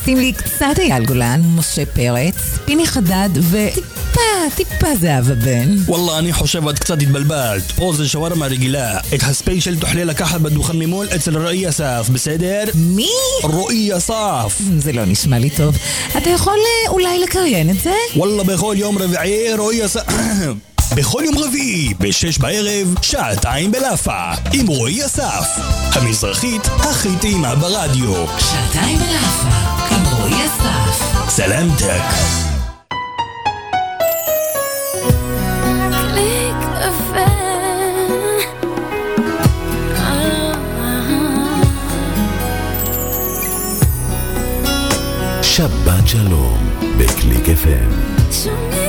שים לי קצת אייל גולן, משה פרץ, פיני חדד וטיפה, טיפה זהבה בן. וואלה, אני חושב את קצת התבלבלת. פה זה שווארמה רגילה. את הספיישל תוכלי לקחת בדוכן ממול אצל רועי אסף, בסדר? מי? רועי אסף. זה לא נשמע לי טוב. אתה יכול אה, אולי לקריין את זה? וואלה, בכל יום רביעי רועי אסף... בכל יום רביעי, בשש בערב, שעתיים בלאפה, עם רועי אסף. המזרחית הכי טעימה ברדיו. שעתיים בלאפה, עם רועי אסף. סלמתק. קליק שבת שלום בקליק FM. שומעים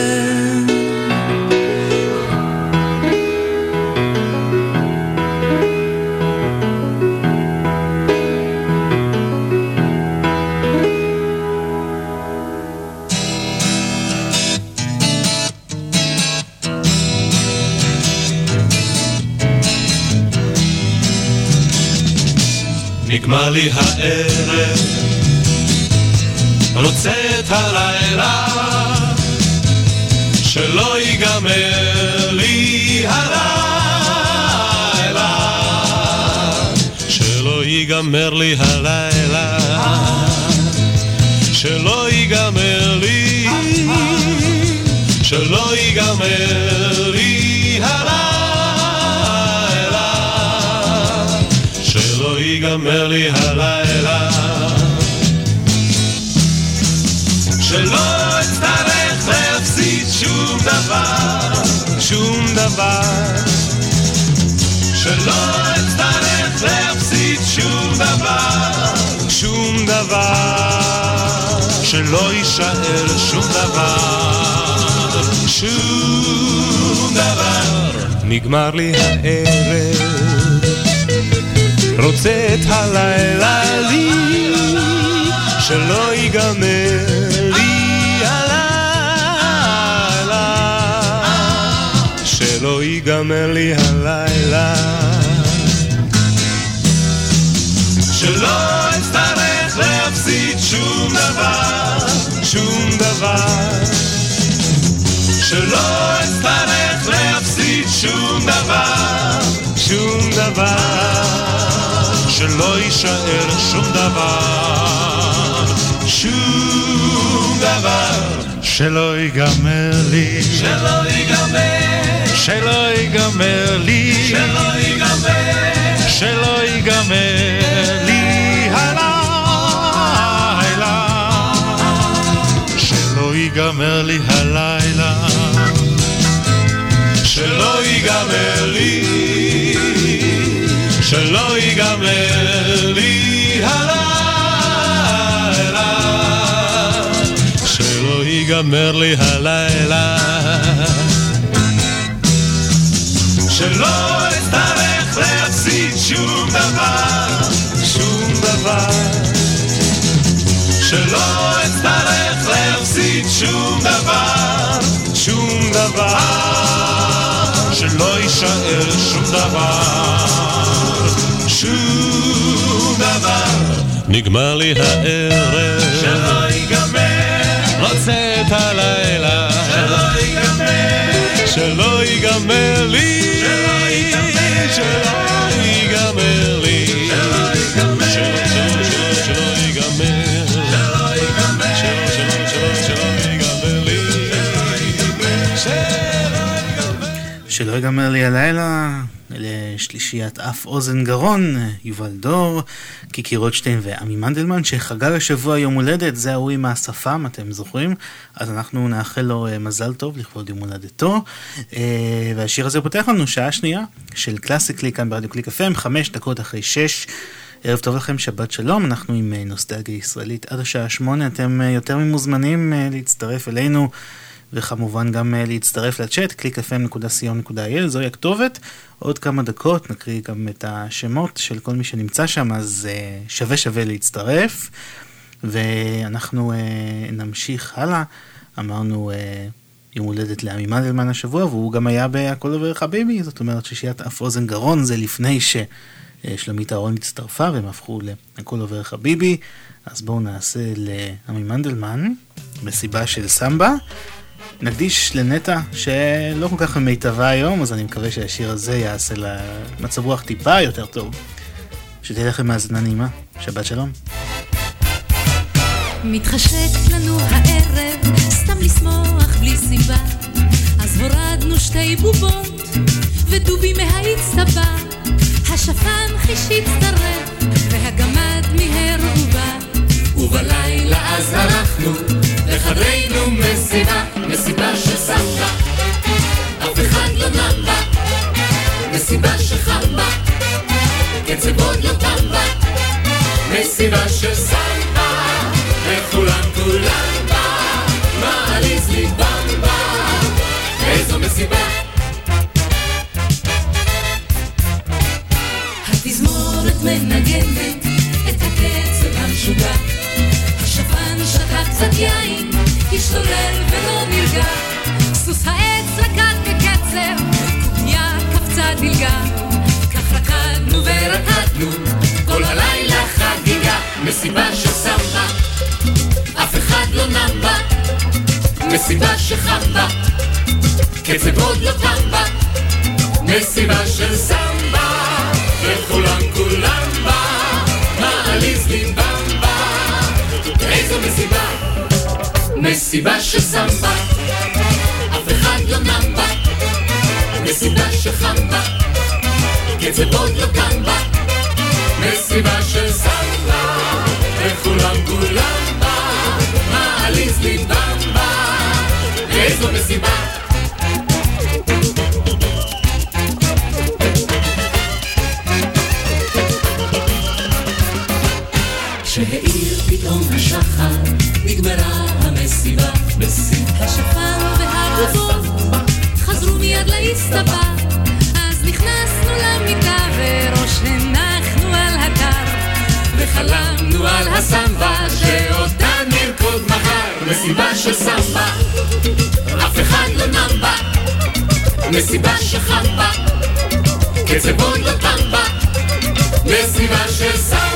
נגמר לי הערב, רוצה את הלילה, שלא ייגמר לי הלילה, שלא ייגמר לי הלילה, שלא ייגמר לי, שלא ייגמר ייגמר לי הלילה שלא אצטרך להפסיד שום דבר, שום דבר. שלא אצטרך להפסיד שום דבר, שום דבר. שלא יישאר שום דבר, שום דבר. נגמר לי הערב רוצה את הלילה לי, שלא ייגמר לי הלילה, שלא ייגמר לי הלילה, שלא אצטרך להפסיד שום דבר, שום דבר. שלא אצטרך להפסיד שום דבר, שום דבר. שלא יישאר שום דבר, שום דבר. שלא ייגמר לי, שלא ייגמר, שלא ייגמר לי, שלא ייגמר, שלא ייגמר לי. הלילה, שלא ייגמר לי הלילה, שלא ייגמר לי, שלא ייגמר לי הלילה, שלא ייגמר לי הלילה. שלא אצטרך להפסיד שום דבר, שום דבר. שלא אצטרך להפסיד שום דבר, שום דבר. שלא יישאר שום דבר, שום דבר. נגמר לי הערב, שלא ייגמר, רוצה את הלילה, שלא ייגמר, שלא ייגמר לי, שלא ייגמר, שלא ייגמר לי, שלא ייגמר, שלא, שלא, שלא, ייגמר, שלא ייגמר לי הלילה, לשלישיית אף אוזן גרון, יובל דור, קיקי רוטשטיין ועמי מנדלמן, שחגג השבוע יום הולדת, זה ההוא עם השפם, אתם זוכרים? אז אנחנו נאחל לו אה, מזל טוב לכבוד יום הולדתו. אה, והשיר הזה פותח לנו שעה שנייה של קלאסי קליק כאן ברדיו קליק FM, חמש דקות אחרי שש. ערב טוב לכם, שבת שלום, אנחנו עם אה, נוסטלגיה ישראלית עד השעה שמונה, אתם יותר ממוזמנים להצטרף אלינו. וכמובן גם uh, להצטרף לצ'אט, www.clickfm.co.il, זוהי הכתובת. עוד כמה דקות נקריא גם את השמות של כל מי שנמצא שם, אז uh, שווה שווה להצטרף. ואנחנו uh, נמשיך הלאה. אמרנו יום הולדת לעמי מנדלמן השבוע, והוא גם היה בהכל עובר חביבי, זאת אומרת ששיית אף אוזן גרון זה לפני ששלומית אהרון הצטרפה והם הפכו להכל עובר חביבי. אז בואו נעשה לעמי מנדלמן מסיבה של סמבה. נקדיש לנטע שלא כל כך מיטבה היום, אז אני מקווה שהשיר הזה יעשה לה מצב רוח טיפה יותר טוב. שתהיה לכם מאזנה נעימה, שבת שלום. מתחשק לנו הערב, סתם לשמוח בלי סיבה. אז הורדנו שתי בובות, ודובי מהאצטבה. השפן חיש הצטרף, והגמד מיהר ובא. ובלילה אז הלכנו לחדרנו מסיבה, מסיבה של סמבה, אף אחד לא נם בה, מסיבה שחם בה, קצב עוד לא תם בה, מסיבה של סמבה, וכולם כולם בה, מעליז לי במבה, איזו מסיבה. התזמורת מנגנת את הקצב המשוגע. קצת יין, השתולל ולא נרגע. סוס העץ רקד בקצב, קובייה קפצה דילגה. כך רקדנו ורקדנו, כל הלילה חגיגה, מסיבה של סמבה, אף אחד לא נם בה, מסיבה שחם בה, קצב עוד לא תם בה, מסיבה של סמבה, מסיבה של סמבה, אף אחד לא נם בה, מסיבה שחם בה, קצב עוד לא תם בה, מסיבה של סמבה, וכולם כולם בה, מעליז לי במבה, איזו מסיבה. כשהאיר פתאום השחר, נגמרה מסיבה. השפן והבובות חזרו מיד להסתבה. אז נכנסנו למיטה וראש הנחנו על הקר. וחלמנו על הסמבה, שאותה נרקוד מחר. מסיבה של סמבה, אף אחד לא נם בה. מסיבה שחם בה, קצב עוד לא תם בה. מסיבה של סמבה,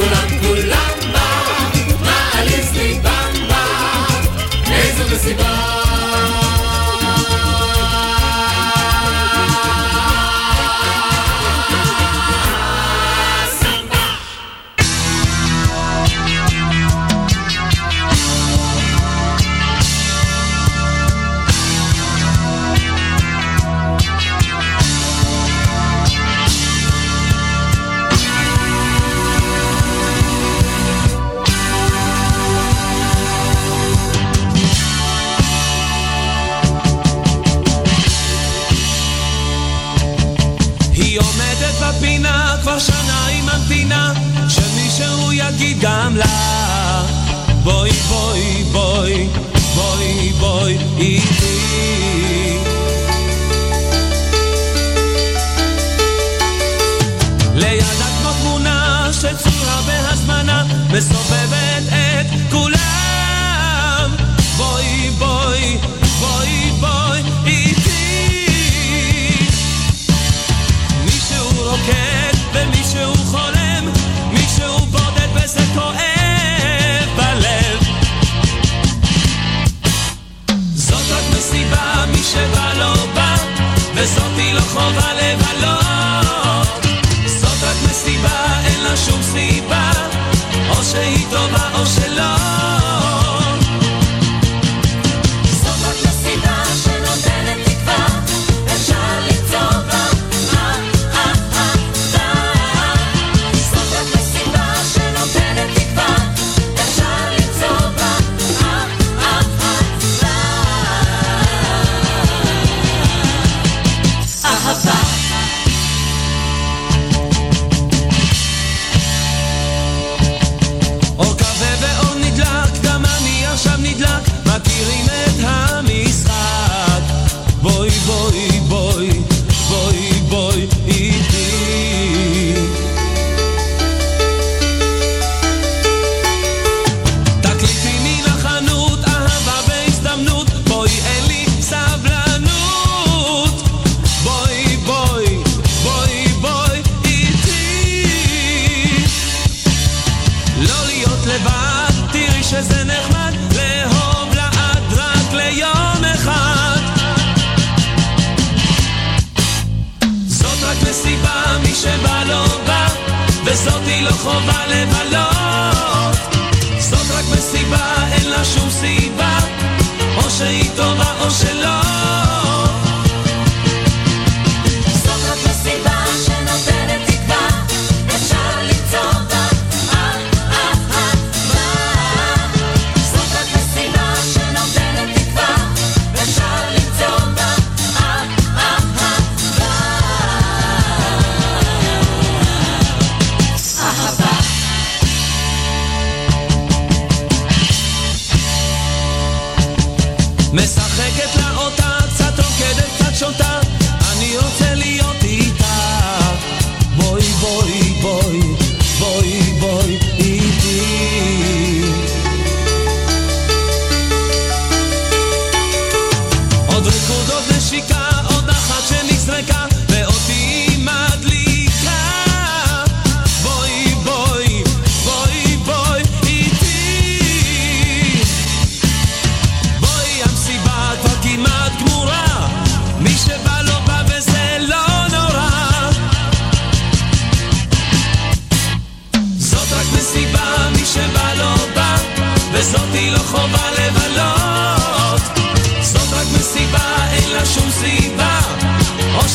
כולם כולם במעליז לי במבה? איזו מסיבה? גם לך. בואי, בואי, בואי, בואי, בואי,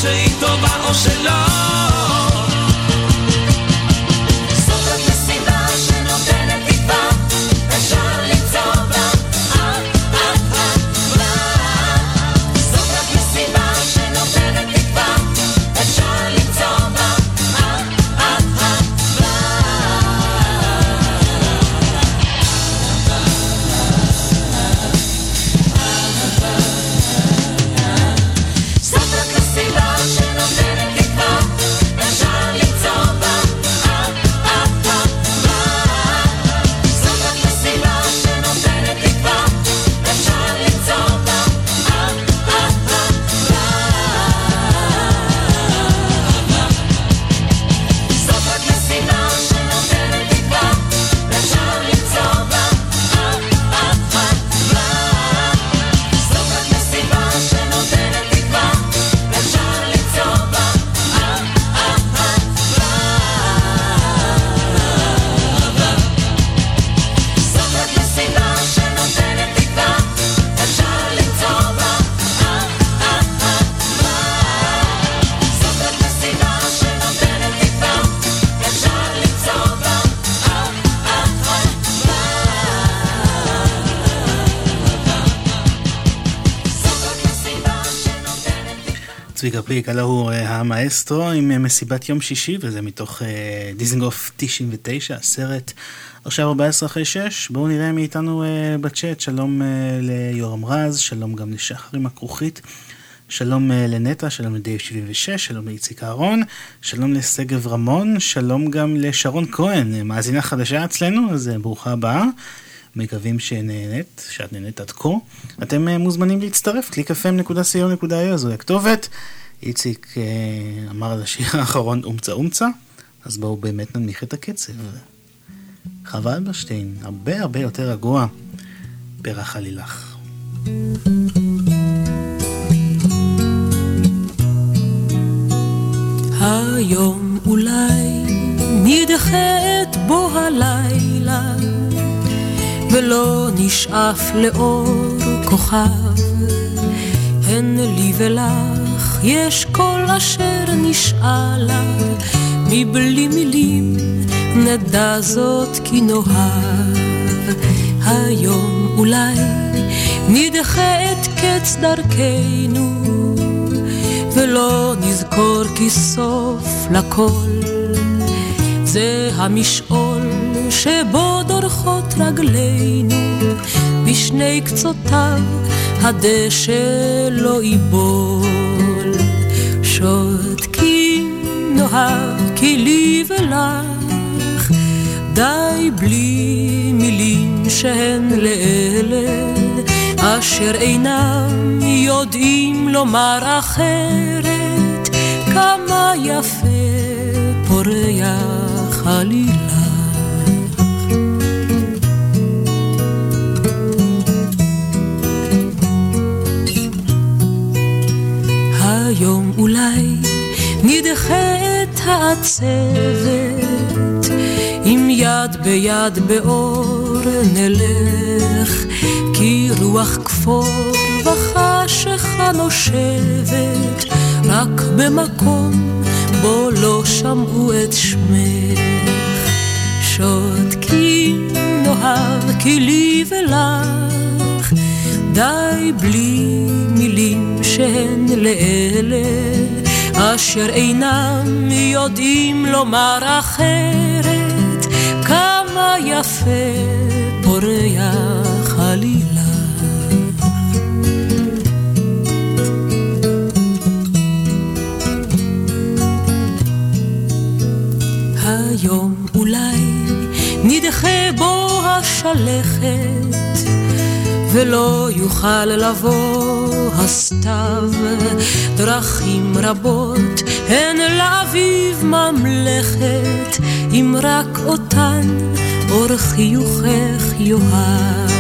שהיא טובה או שלא. צביקה פיק, הלו הוא אה, המאסטרו עם אה, מסיבת יום שישי, וזה מתוך אה, דיזנגוף 99, הסרט. עכשיו 14 אחרי 6, בואו נראה מי איתנו בצ'אט. שלום ליורם רז, שלום גם לשחר עם הכרוכית. שלום לנטע, שלום לדייב 76, שלום לאיציק אהרון, שלום לשגב רמון, שלום גם לשרון כהן, מאזינה חדשה אצלנו, אז ברוכה הבאה. מקווים שנהנית, שאת נהנית עד כה. אתם מוזמנים להצטרף, www.clickfm.co.il זוהי הכתובת. איציק uh, אמר על השיר האחרון אומצה אומצה, אז בואו באמת ננמיך את הקצב. חווה אלברשטיין, הרבה הרבה יותר רגוע, פרח עלילך. היום אולי נדחה את בוא הלילה ולא נשאף לאור כוכב. הן לי ולך יש כל אשר נשאלה, מבלי מילים נדע זאת כי נאהב. היום אולי נדחה את קץ דרכנו, ולא נזכור כי סוף לכל זה המשעול שבו דורכות רגלינו, בשני קצותיו הדשא לא ייבול. שותקים נאהב כי לי ולך, די בלי מילים שהן לאלה, אשר אינם יודעים לומר אחרת, כמה יפה פורח עלילה. היום אולי נדחה את העצבת, עם יד ביד באור נלך, כי רוח כפור וחשיכה נושבת, רק במקום בו לא שמעו את שמך. שותקים נאהב כי לי ולך, די בלי מילים שהן לאלה אשר אינם יודעים לומר אחרת כמה יפה פורח עלילה. היום אולי נדחה בו השלכת ולא יוכל לבוא הסתיו. דרכים רבות הן לאביב ממלכת, אם רק אותן אור חיוכך יאהב.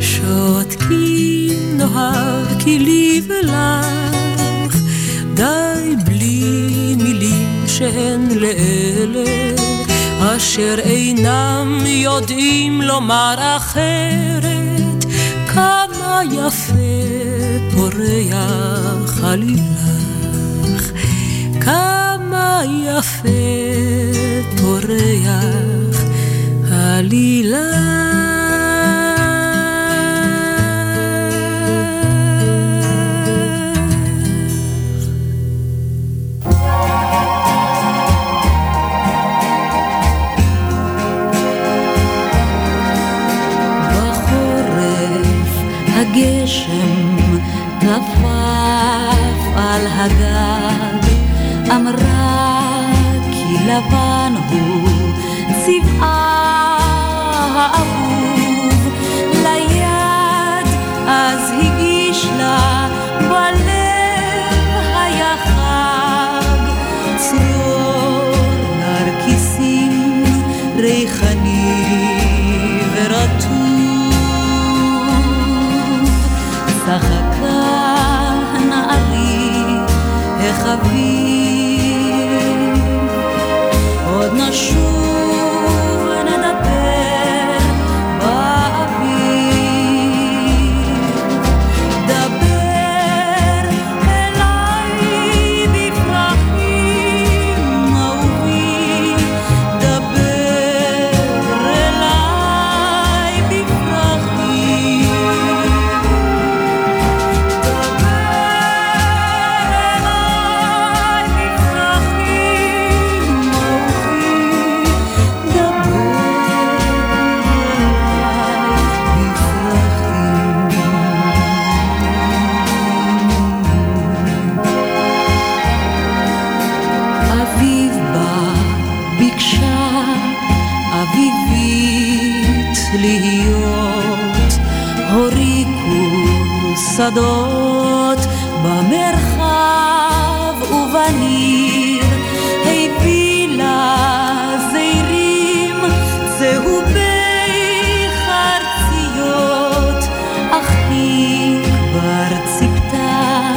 שותקים נאהב כי לי ולך, די בלי מילים שהן לאלה. אשר אינם יודעים לומר אחרת כמה יפה פורח עלילך, כמה יפה פורח עלילך. הגשם נפף על הגג, אמרה כי לבן הוא צבעה האהוב, ליד אז הגיש לה החביב עוד נשוב שדות במרחב ובניר, הפילה זעירים צהובי חרציות, אך היא כבר ציפתה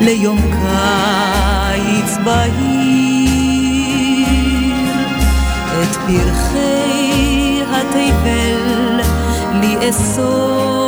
ליום קיץ בהיר. את פרחי התבל לאסור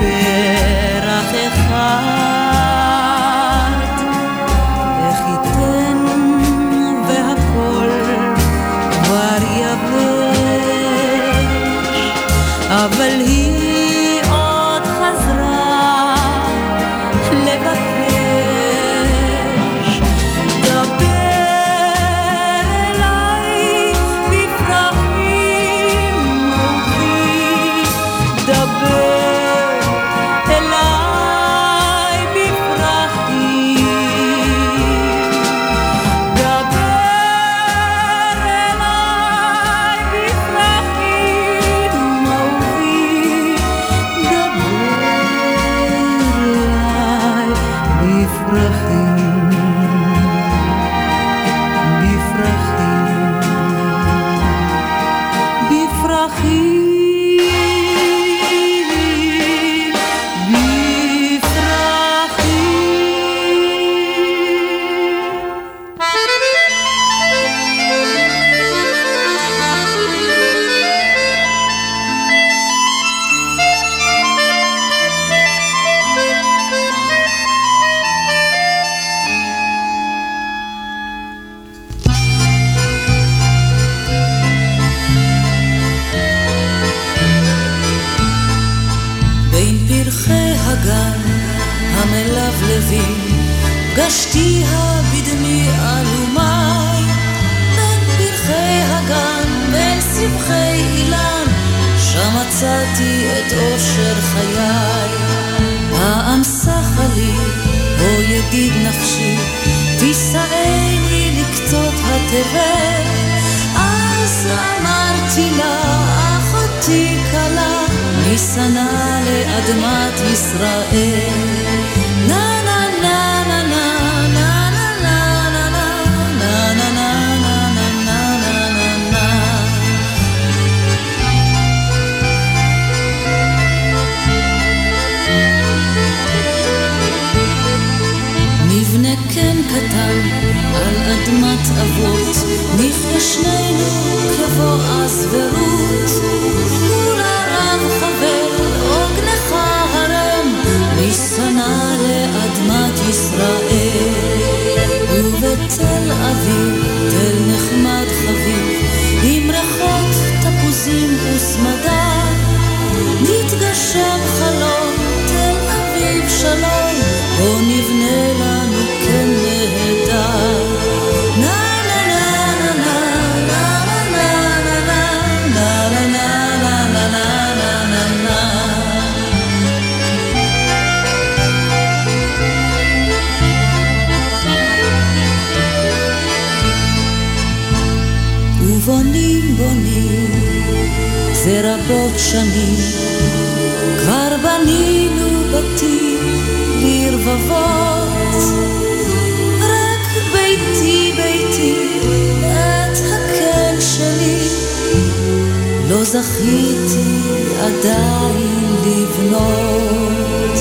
פרח אחד, איך ייתן והכל כבר יבש, אבל היא ישראל. אדמת אבות, נפגשנו כבוא אז ורות. ישראל ובתל אביב, תל נחמד שנים. כבר בנינו בתים לרבבות. רק ביתי ביתי את הקן שלי. לא זכיתי עדיין לבנות.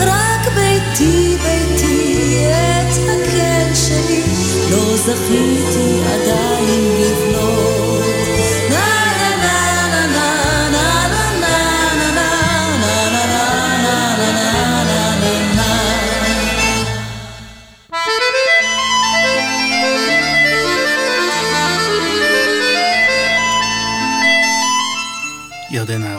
רק ביתי ביתי את הקן שלי. לא זכיתי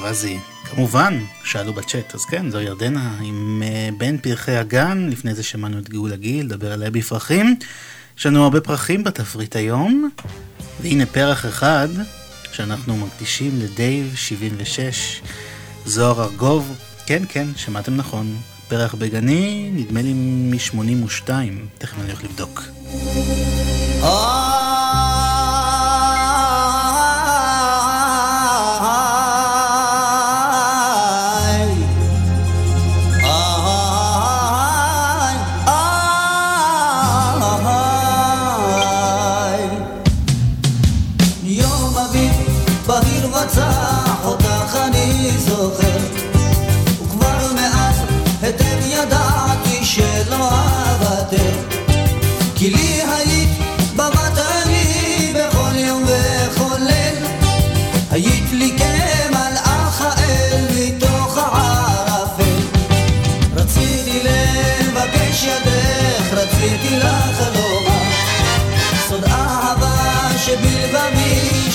ברזי. כמובן, שאלו בצ'אט, אז כן, זו ירדנה עם אה, בן פרחי הגן, לפני זה שמענו את גאולה גיל, דבר עליה בפרחים. יש לנו הרבה פרחים בתפריט היום, והנה פרח אחד שאנחנו מקדישים לדייב 76, זוהר ארגוב, כן, כן, שמעתם נכון, פרח בגני, נדמה לי מ-82, תכף אני הולך לבדוק. Oh!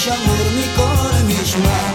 שמור מכל משמר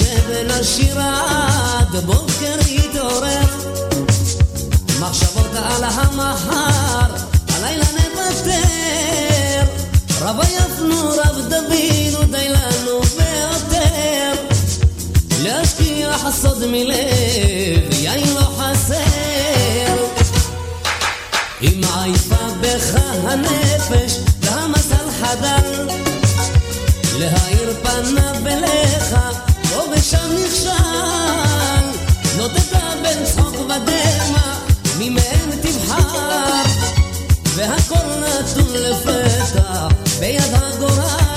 יושב ולשירה עד בוקר יתעורר מחשבות על המחר, הלילה נוותר רב היפנו רב דוד ודי לנו ביותר. להשכיח הסוד מלב, יין לא חסר. אם עייפה בך הנפש, והמזל חדל. להאיר פניו אליך פה ושם נכשל, לא זאת עדה בין צחוק ודמע, ממהם תבחר, והכל נתון לפתע ביד הגורל.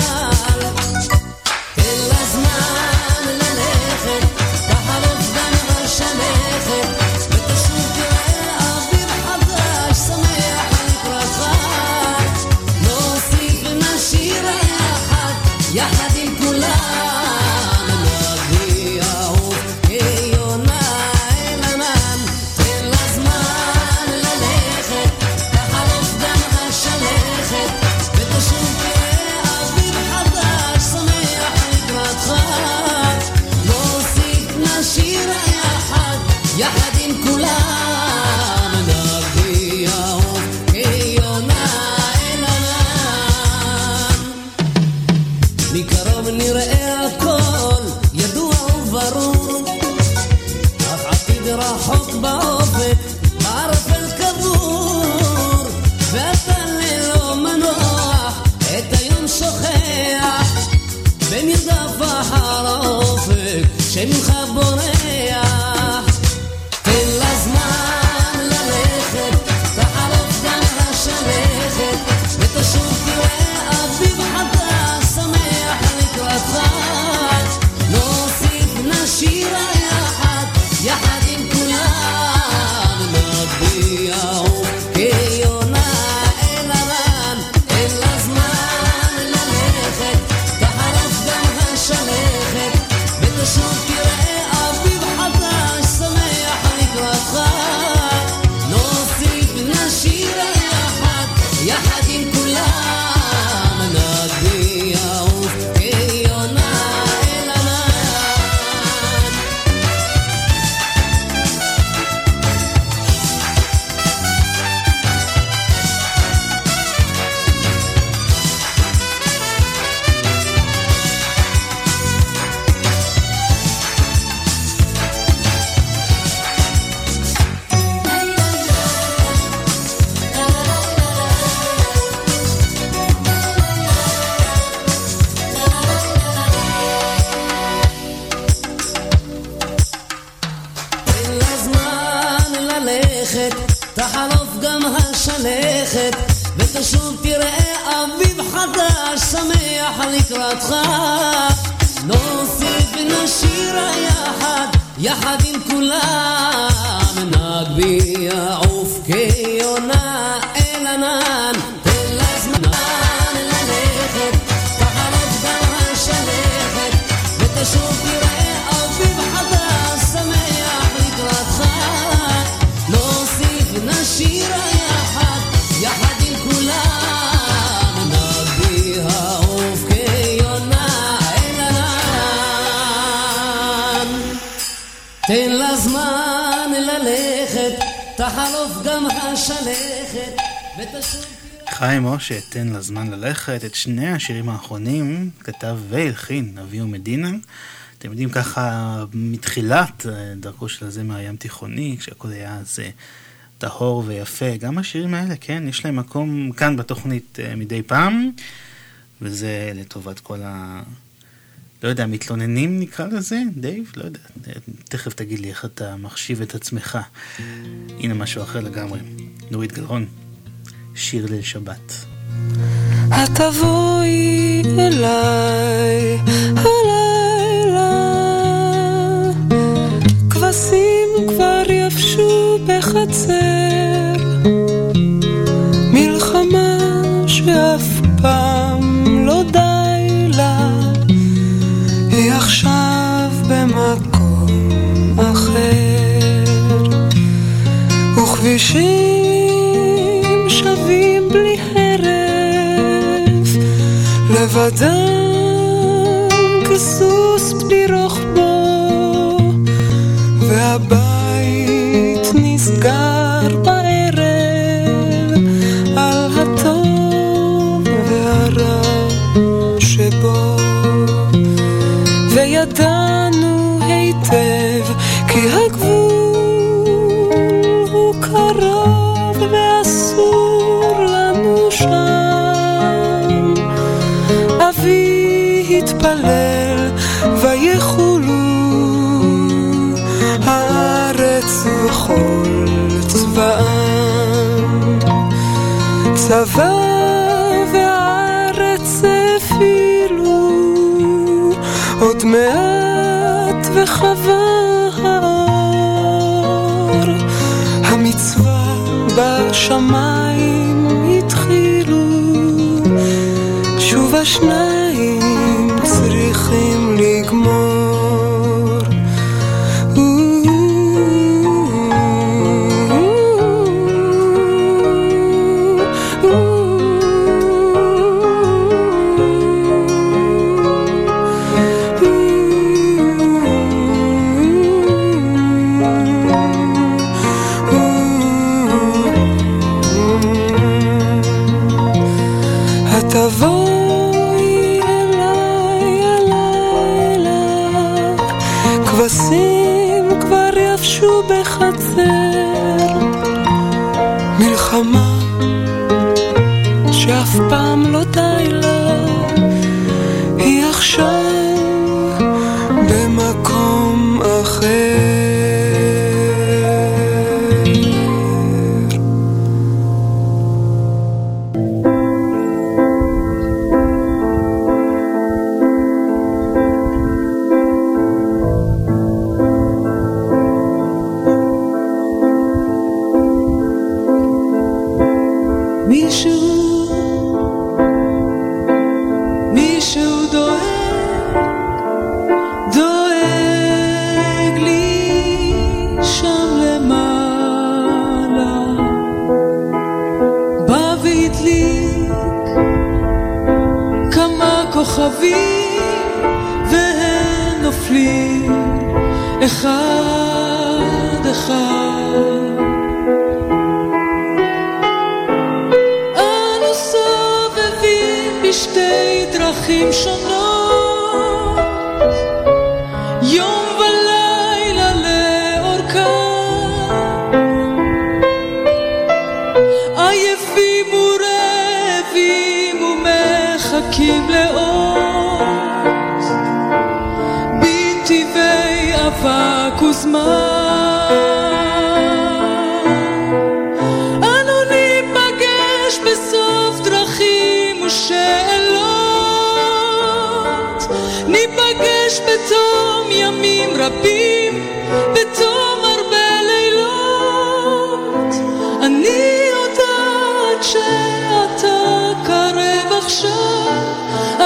ניתן לה זמן ללכת. את שני השירים האחרונים כתב והלחין אביהו מדינה. אתם יודעים, ככה מתחילת אה, דרכו של הזה מהים תיכוני, כשהכול היה אז טהור ויפה, גם השירים האלה, כן, יש להם מקום כאן בתוכנית אה, מדי פעם, וזה לטובת כל ה... לא יודע, מתלוננים נקרא לזה? דייב? לא יודע. תכף תגיד לי איך אתה מחשיב את עצמך. הנה משהו אחר לגמרי. נורית גלרון, שיר ליל שבת. את תבואי אליי הלילה. כבשים כבר יבשו בחצר, מלחמה שאף פעם לא די לה, היא עכשיו במקום אחר. וכבישים 我的。להתפלל ויחולו הארץ וכל צבאם. צבא והארץ הפעילו עוד מעט וחבר המצווה בשמיים התחילו שוב השניים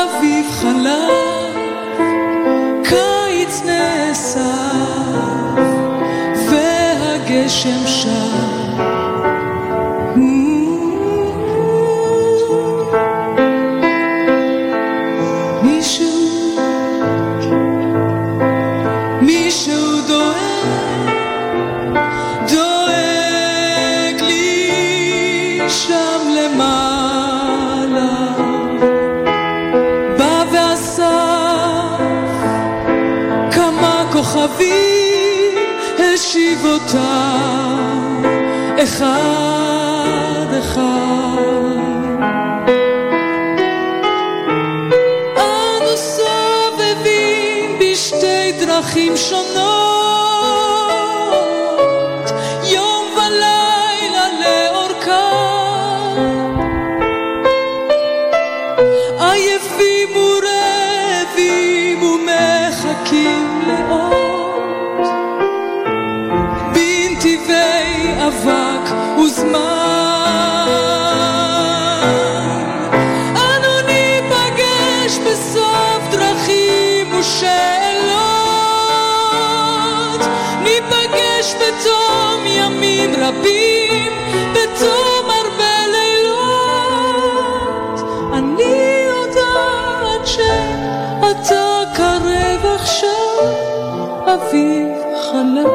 אביב חלב קיץ נאסף והגשם שם אותם אחד אחד. אנו סובבים בשתי דרכים שונות, בתום ימים רבים, בתום הרבה לילות. אני יודעת שאתה קרב עכשיו, אביב חלב,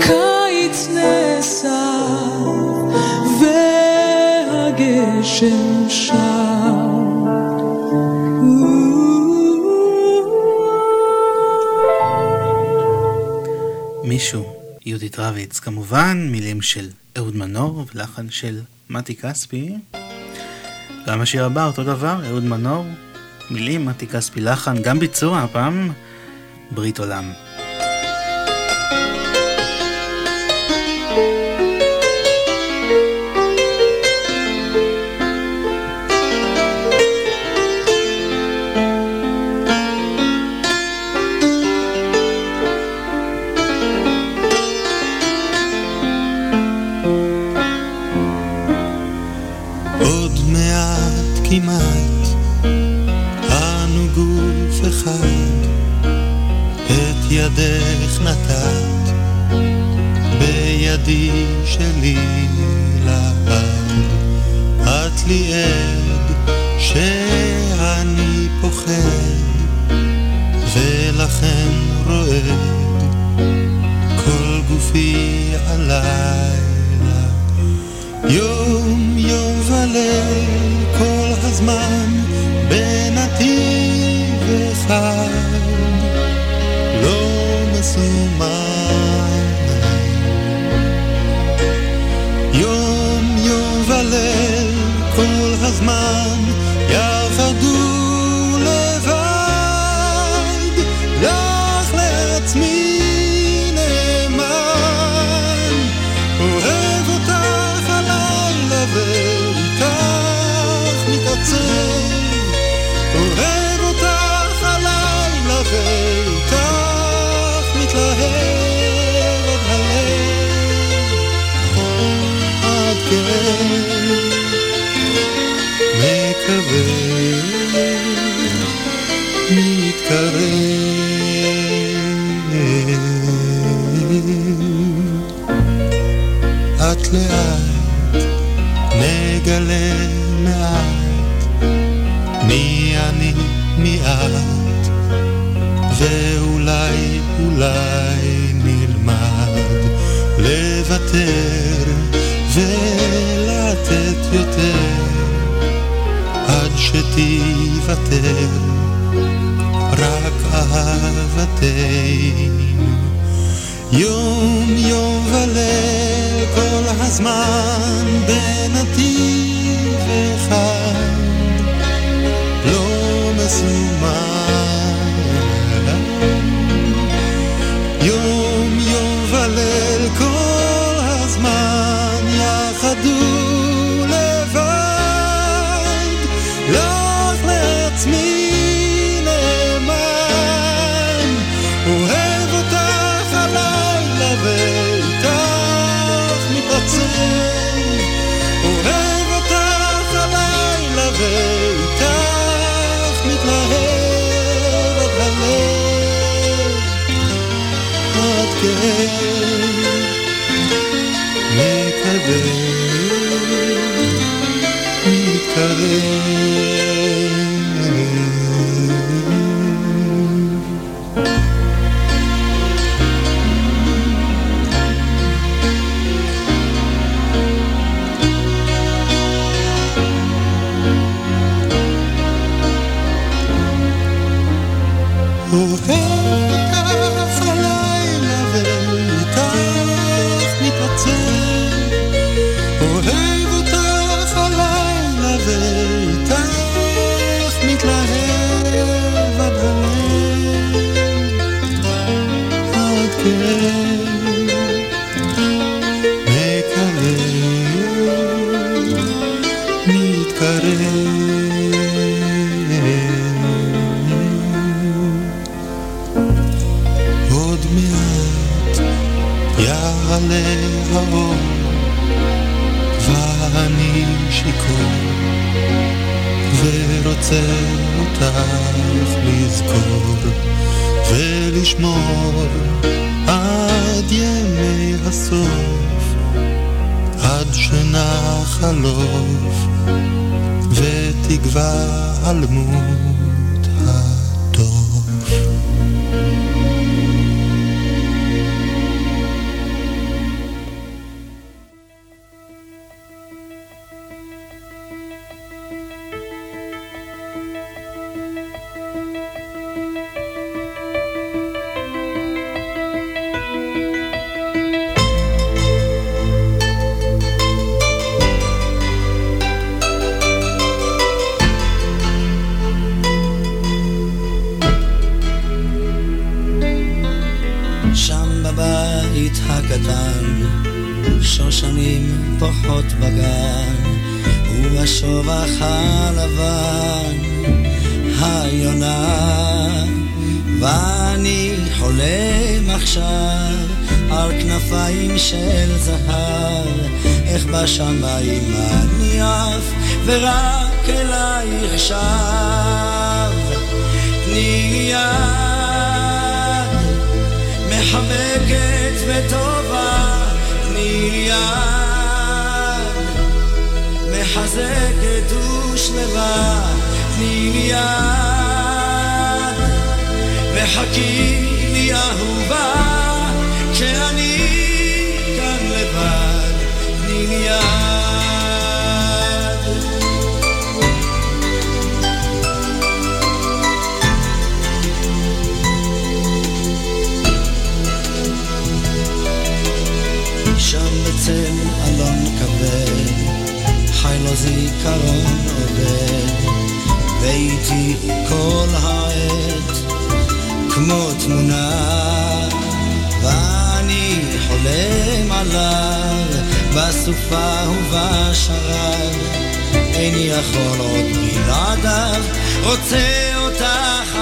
קיץ נאסף, והגשם יהודית רביץ. כמובן, מילים של אהוד מנור ולחן של מתי כספי. גם השיר הבא, אותו דבר, אהוד מנור, מילים, מתי כספי לחן, גם ביצוע הפעם, ברית עולם. ליבי הלילה. יום יום וליל כל הזמן בנתיב אחד. לאט נגלה מעט מי אני מי את ואולי אולי נלמד לוותר ולתת יותר עד שתיוותר רק אהבתנו. יום יום וליל כל הזמן בנתיב אחד לא מסומן yeah. ייבהלמו.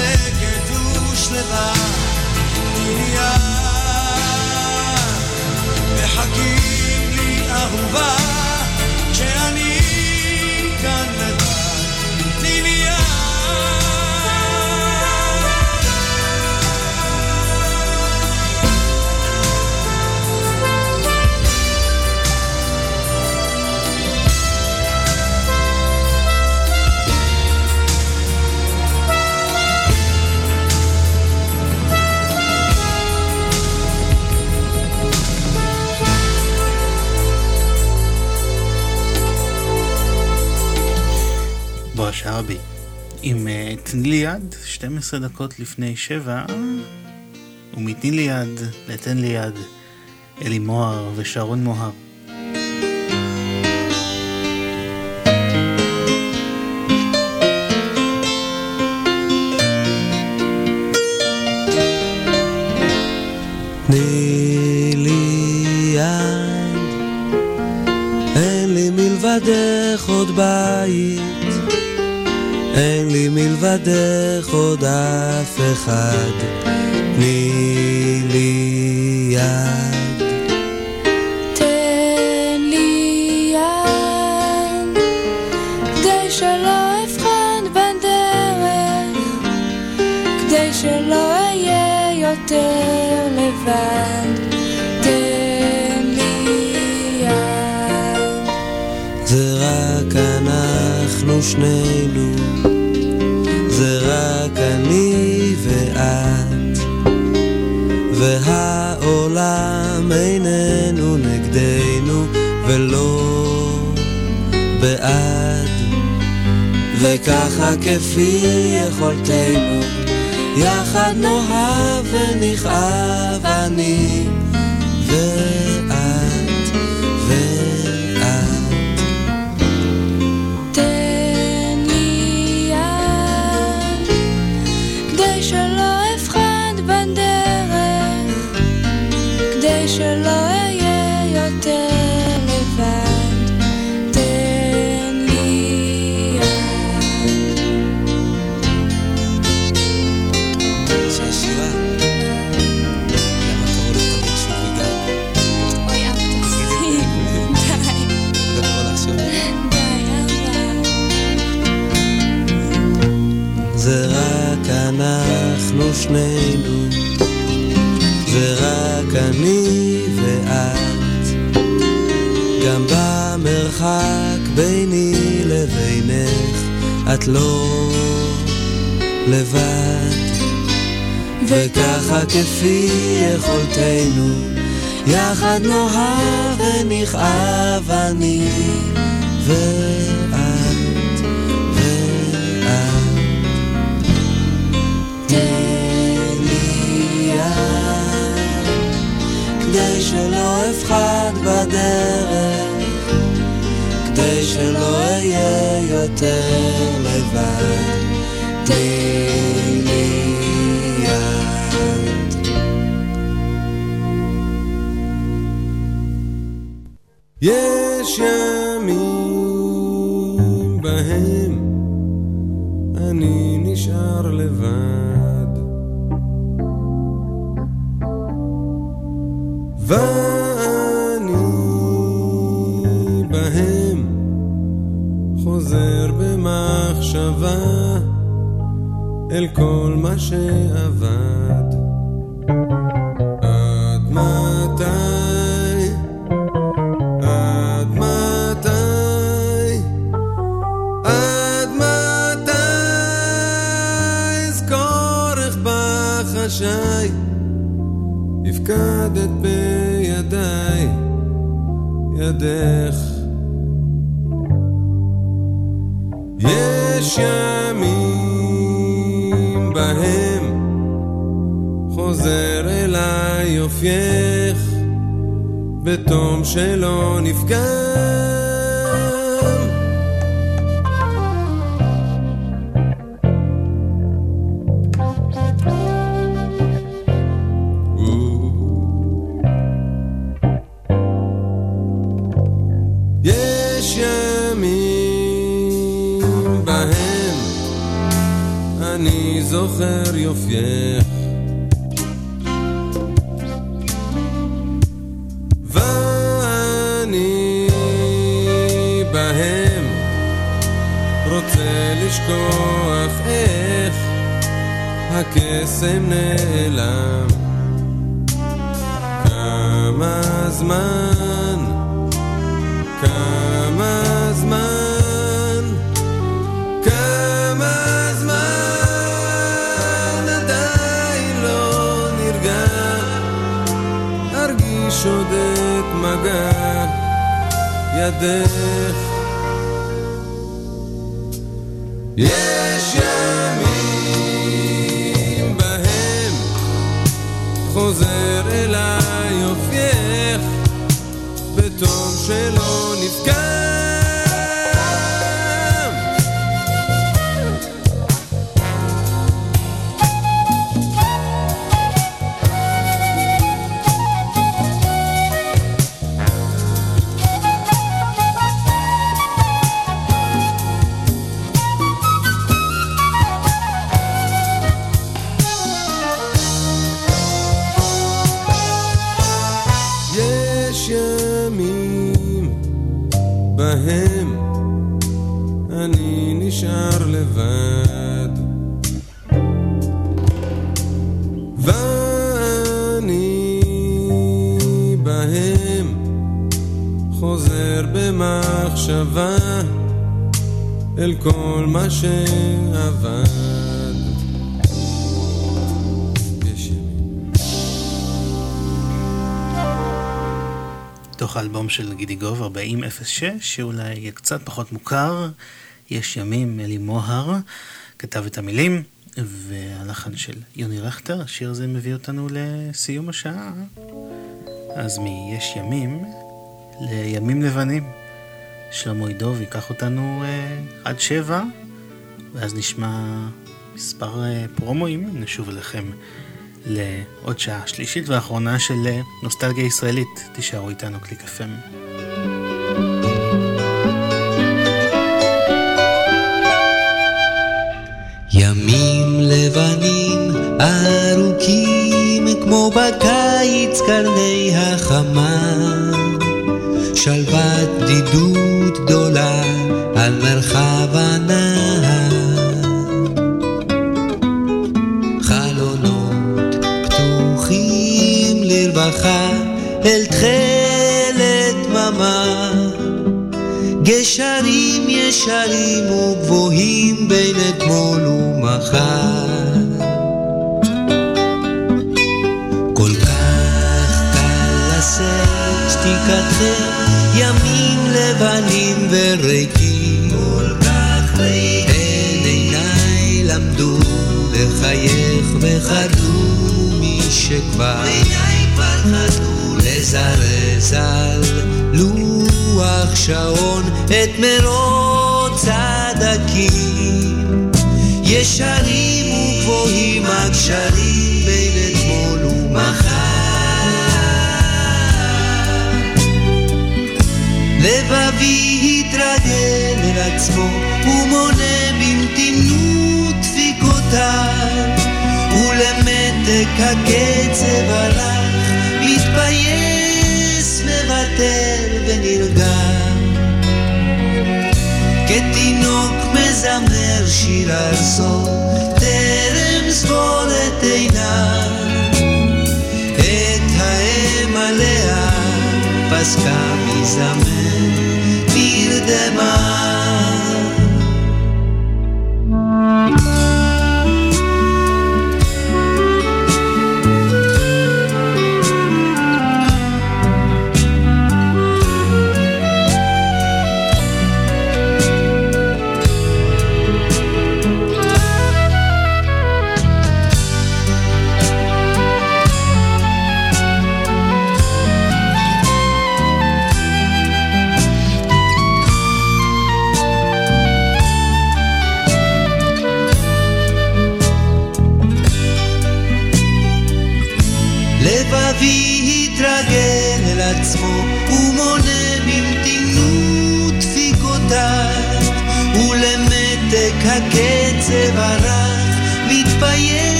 מחלקת ושלווה, עירייה. מחכים לי אהובה שרה בי. עם אה, תני לי יד, 12 דקות לפני שבע, ומתני לי יד, לתן לי יד, אלי מוהר ושרון מוהר. אף אחד. כפי יכולתנו, יחד נאהב ונכאב אני. במרחק ביני לבינך, את לא לבד. וככה כפי יכולתנו, יחד נאהב ונכאב אני ואת ואת. תן לי יד, כדי שלא אפחד בדרך, כדי שלא אהיה יותר לבד. תן לי יד. יש ימים בתום שלא נפגם. של גידיגוב 4006, שאולי קצת פחות מוכר, יש ימים, אלי מוהר כתב את המילים, והלחן של יוני רכטר, השיר הזה מביא אותנו לסיום השעה. אז מ"יש ימים" לימים לבנים. שלמה עידוב ייקח אותנו אה, עד שבע, ואז נשמע מספר אה, פרומואים, נשוב אליכם לעוד שעה שלישית ואחרונה של אה, נוסטלגיה ישראלית. תישארו איתנו קליק FM. ימים לבנים ארוכים כמו בקיץ קרני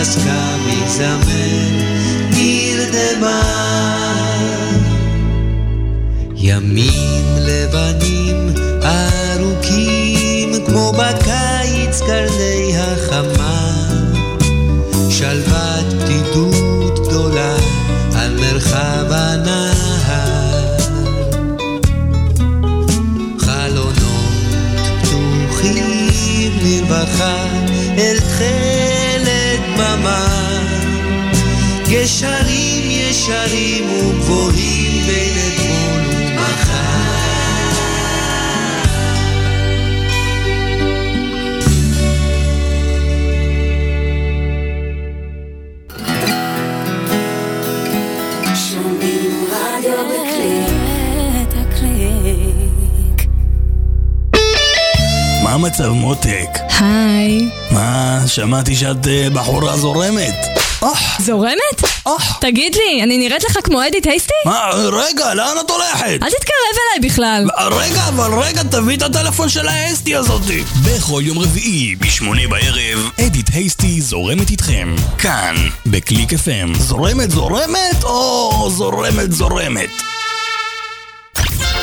פסקה מזמר נרדמה. ימים לבנים ארוכים כמו בקיץ קרני גשרים ישרים וגבוהים בין אתמול ומחר. מה המצב מותק? היי. מה, שמעתי שאת אה, בחורה זורמת. זורמת? תגיד לי, אני נראית לך כמו אדי טייסטי? מה, רגע, לאן את הולכת? אל תתקרב אליי בכלל. רגע, אבל רגע, תביא את הטלפון של האסטי הזאתי. בכל יום רביעי, בשמונה בערב, אדית הייסטי זורמת איתכם. כאן, בקליק FM. זורמת זורמת או זורמת זורמת?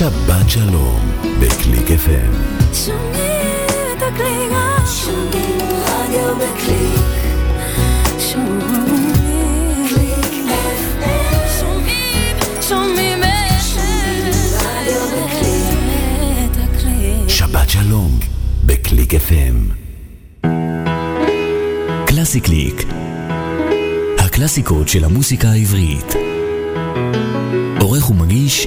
שבת שלום, בקליק FM. שומעים את הקליק. שומעים רדיו בקליק. שומעים קליק FM. שומעים, שומעים רדיו בקליק. את הקליק. שבת שלום, בקליק FM. קלאסי קליק. הקלאסיקות של המוסיקה העברית. עורך ומגיש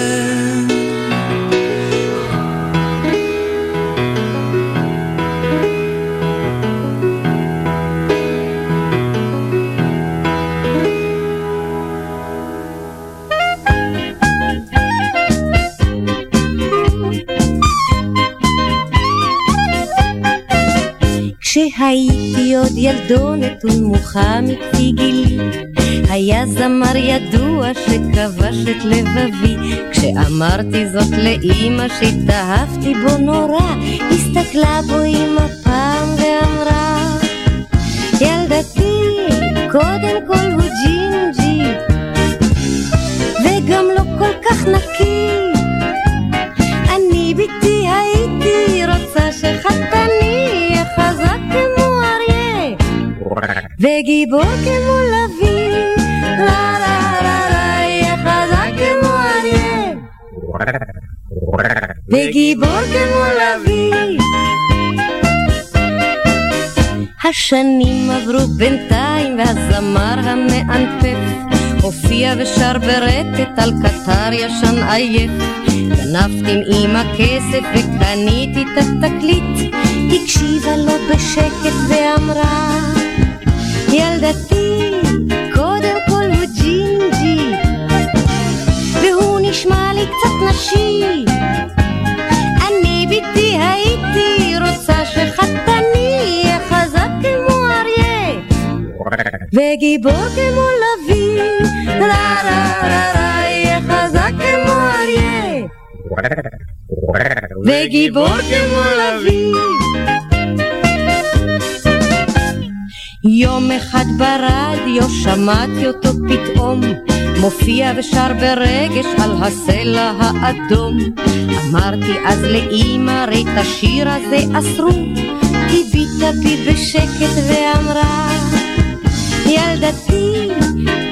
כשהייתי עוד ילדונת ונמוכה מפי גילי, היה זמר ידוע שכבש את לבבי, כשאמרתי זאת לאימא שהתאהבתי בו נורא, הסתכלה בו אימא פעם ואמרה, ילדתי, קודם כל הוא ג'ינג'י, וגם לא כל כך נקי. וגיבור כמו לביא לה לה לה לה יהיה חזק כמו אריה. וגיבור כמו לביא. השנים עברו בינתיים והזמר המענפף הופיע ושר ברטט על קטר ישן עייף. גנבתי עם אמא כסף וקניתי את התקליט הקשיבה לו בשקט ואמרה ילדתי קודם כל הוא ג'ינג'י והוא נשמע לי קצת נשי. אני ביתי הייתי רוצה שחתני יהיה חזק כמו אריה וגיבור כמו לביא. לה לה לה לה יהיה חזק כמו אריה וגיבור כמו לביא יום אחד ברדיו שמעתי אותו פתאום מופיע ושר ברגש על הסלע האדום. אמרתי אז לאמא ראי את השיר הזה אסרו. הביטה בי בשקט ואמרה ילדתי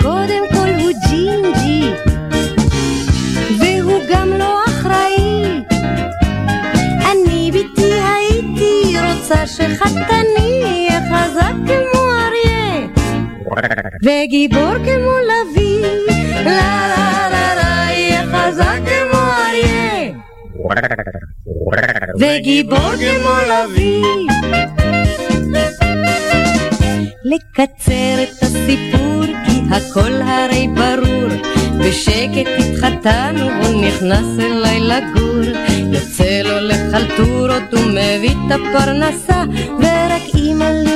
קודם כל הוא ג'ינג'י והוא גם לא אחראי. אני ביתי הייתי רוצה שחתני וגיבור כמו לביא. לה לה לה לה יהיה חזק כמו אריה. וגיבור כמו לביא. לקצר את הסיפור כי הכל הרי ברור. בשקט התחתנו הוא נכנס אליי לגור. יוצא לו לחלטורות ומביא את הפרנסה ורק אמא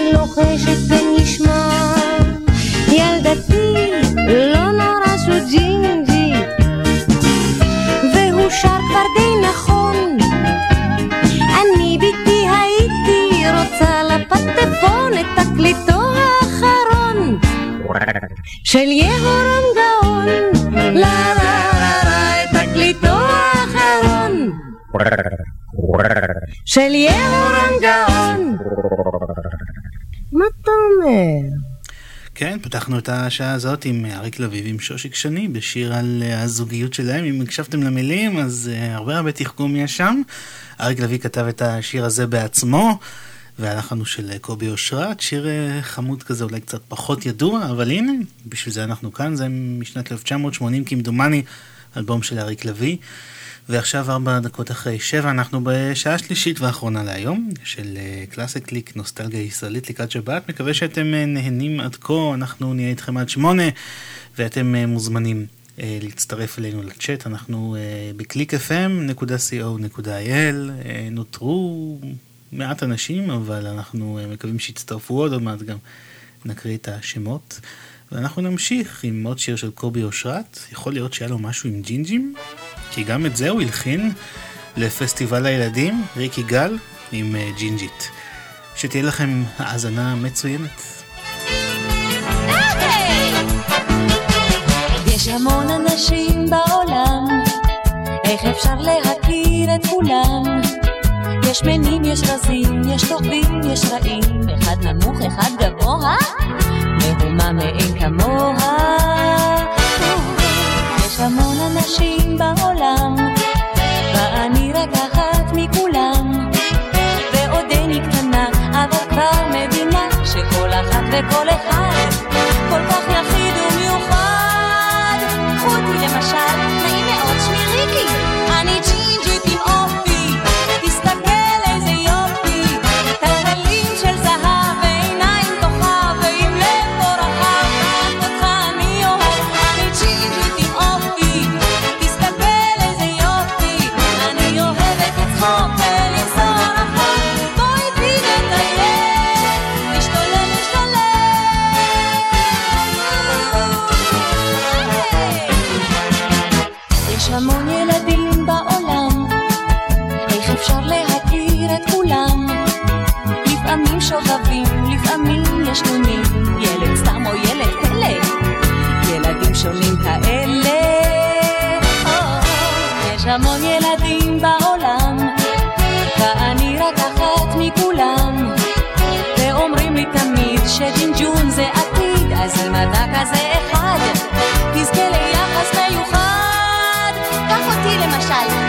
של יהורם גאון לה לה לה לה את תקליטו האחרון של יהורם גאון מה אתה אומר? כן, פתחנו את השעה הזאת עם אריק לביא ועם שושיק שני בשיר על אה, הזוגיות שלהם. אם הקשבתם למילים, אז uh, הרבה הרבה תחכום יש שם. אריק לביא כתב את השיר הזה בעצמו, והלחן הוא של אה, קובי אושרת, שיר uh, חמוד כזה, אולי קצת פחות ידוע, אבל הנה, בשביל זה אנחנו כאן, זה משנת 1980 כמדומני, אלבום של אריק לביא. ועכשיו ארבע דקות אחרי שבע, אנחנו בשעה שלישית ואחרונה להיום, של קלאסי קליק, נוסטלגיה ישראלית לקראת שבת. מקווה שאתם אה, נהנים עד כה, אנחנו נהיה איתכם עד שמונה, ואתם אה, מוזמנים אה, להצטרף אלינו לצ'אט. אנחנו בקליק.fm.co.il, נותרו מעט אנשים, אבל אנחנו מקווים שיצטרפו עוד, עוד מעט גם נקריא את השמות. ואנחנו נמשיך עם עוד שיר של קובי אושרת, יכול להיות שהיה לו משהו עם ג'ינג'ים? כי גם את זה הוא הלחין לפסטיבל הילדים, ריק יגאל עם uh, ג'ינג'ית. שתהיה לכם האזנה מצוינת. יש המון אנשים בעולם, איך אפשר להכיר את כולם? יש מנים, יש רזים, יש טובים, יש רעים, אחד נמוך, אחד גבוה, מהומה מאין כמוה. יש המון אנשים בעולם, ואני רק אחת מכולם, ועודני קטנה, אבל כבר מבינה שכל אחת וכל אחד אתה כזה אחד, תזכה ליחס מיוחד. קח אותי למשל,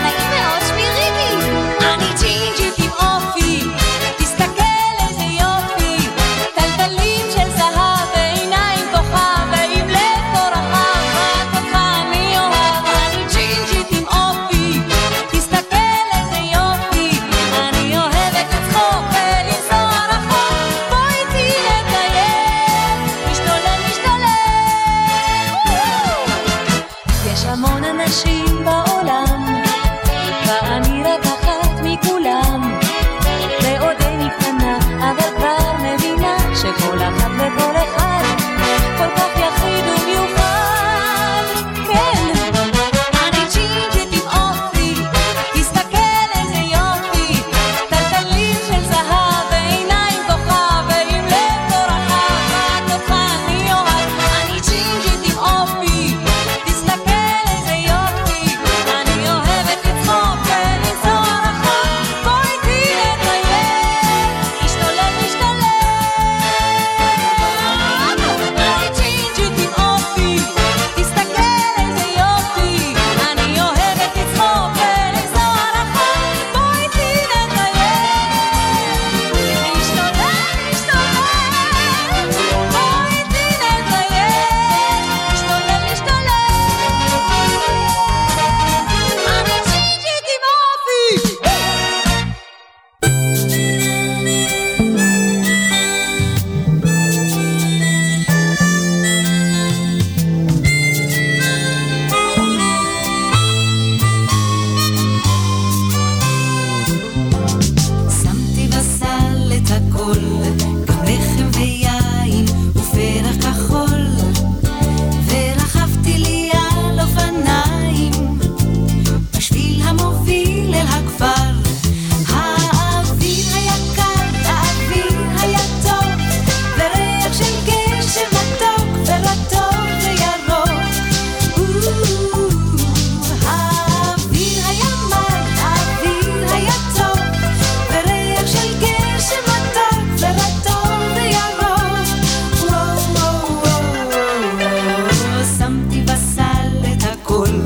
con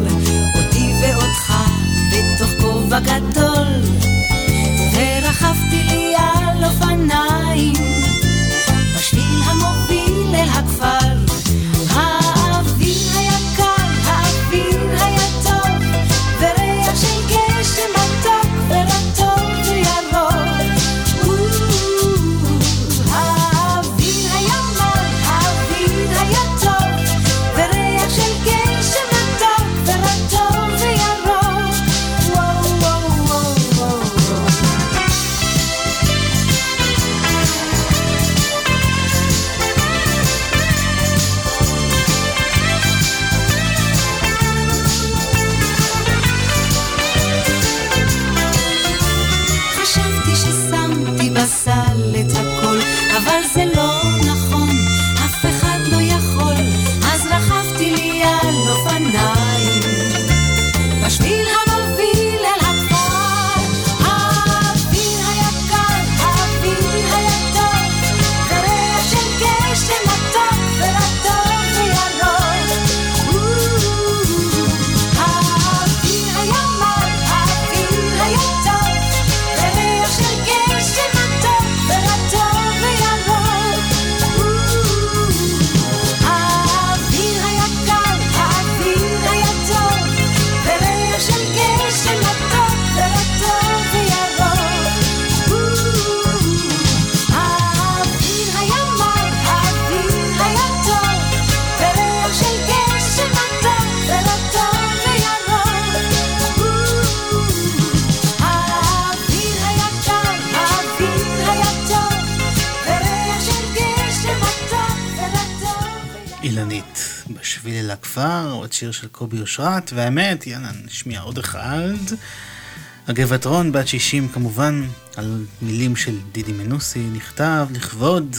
קובי אושרת, והאמת, יאללה, נשמיע עוד אחד. הגבעתרון בת 60 כמובן, על מילים של דידי מנוסי, נכתב לכבוד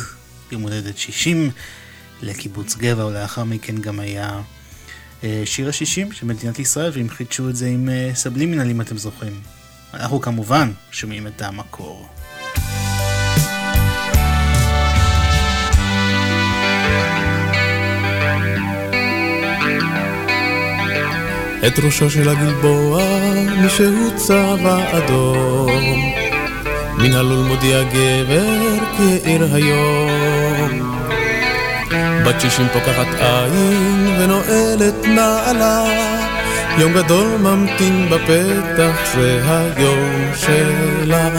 יום הולדת 60 לקיבוץ גבע, ולאחר מכן גם היה אה, שיר ה-60 של מדינת ישראל, והם חידשו את זה עם אה, סבלימינל אם אתם זוכרים. אנחנו כמובן שומעים את המקור. את ראשו של הגלבוע, מי שהוא צבע אדום. מן הלול מודיע גבר כי יאיר היום. בת שישים פוקחת עין ונועלת נעלה, יום גדול ממתין בפתח, זה היום שלה.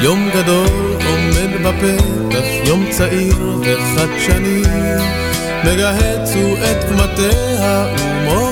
יום גדול עומד בפתח, יום צעיר וחדשני, מגהץ הוא את קמטיה ומוחק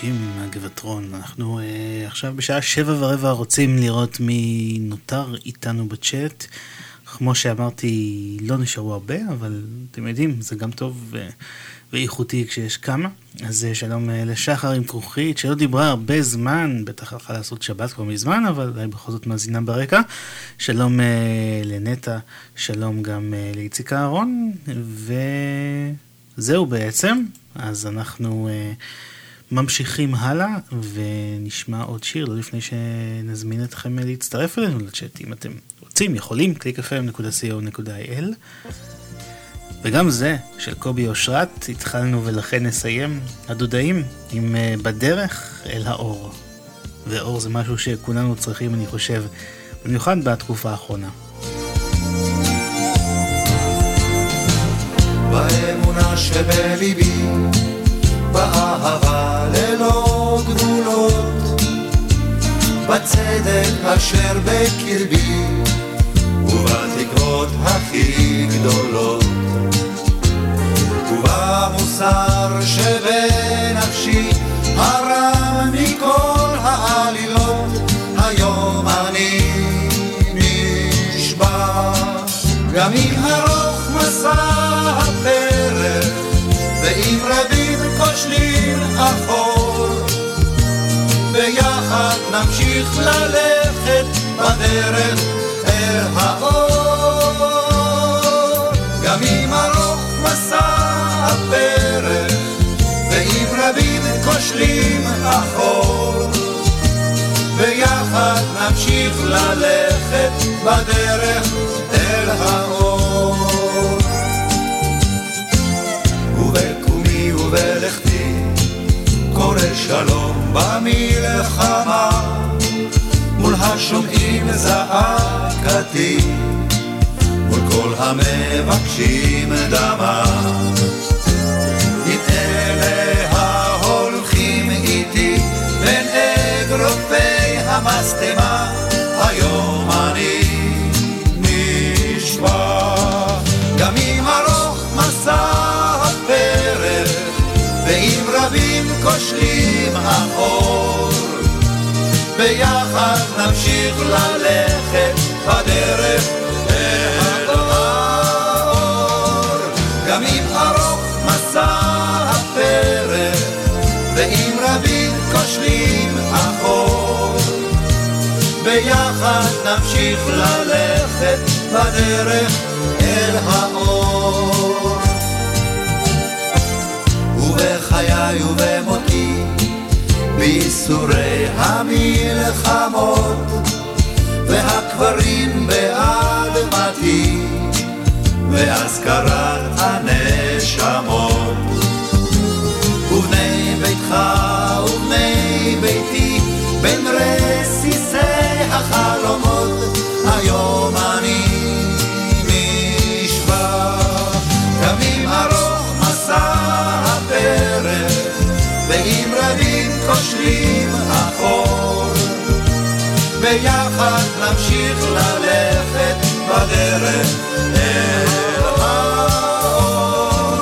60 מהגבעתרון. אנחנו אה, עכשיו בשעה שבע ורבע רוצים לראות מי נותר איתנו בצ'אט. כמו שאמרתי, לא נשארו הרבה, אבל אתם יודעים, זה גם טוב אה, ואיכותי כשיש כמה. אז אה, שלום אה, לשחר עם כרוכית, שלא דיברה הרבה זמן, בטח הלכה לעשות שבת כבר מזמן, אבל אולי בכל זאת מאזינה ברקע. שלום אה, לנטע, שלום גם אה, לאיציק אהרון, וזהו בעצם. אז אנחנו אה, ממשיכים הלאה ונשמע עוד שיר, לא לפני שנזמין אתכם להצטרף אלינו לצ'אט, אם אתם רוצים, יכולים, www.clickfm.co.il וגם זה של קובי אושרת, התחלנו ולכן נסיים, הדודאים עם אה, בדרך אל האור. ואור זה משהו שכולנו צריכים, אני חושב, במיוחד בתקופה האחרונה. בערב האמונה שבליבי, באהבה ללא גבולות, בצדק אשר בקרבי, ובתקוות הכי גדולות, ובמוסר שבנפשי, הרם מכל העלילות, היום אני נשבע, גם אם ארוך מסע הפרק, ואם רבים כושלים אחור, ביחד נמשיך ללכת בדרך אל האור. גם אם ארוך מסע הפרק, ואם רבים כושלים אחור, ביחד נמשיך ללכת בדרך אל האור. שלום במלחמה מול השומעים זעקתי מול כל המבקשים דמה. עם אלה ההולכים איתי בין אגרופי המשטמה היום רבים כושלים האור ביחד נמשיך ללכת בדרך אל האור. גם אם ארוך מסע הפרק ואם רבים כושלים האור ביחד נמשיך ללכת בדרך אל האור ובחיי ובמותי בייסורי המלחמות והקברים באדמתי והזכרת הנשמות. ובני ביתך ובני ביתי בין רסיסי כושלים החור ביחד נמשיך ללכת בדרך אל האור.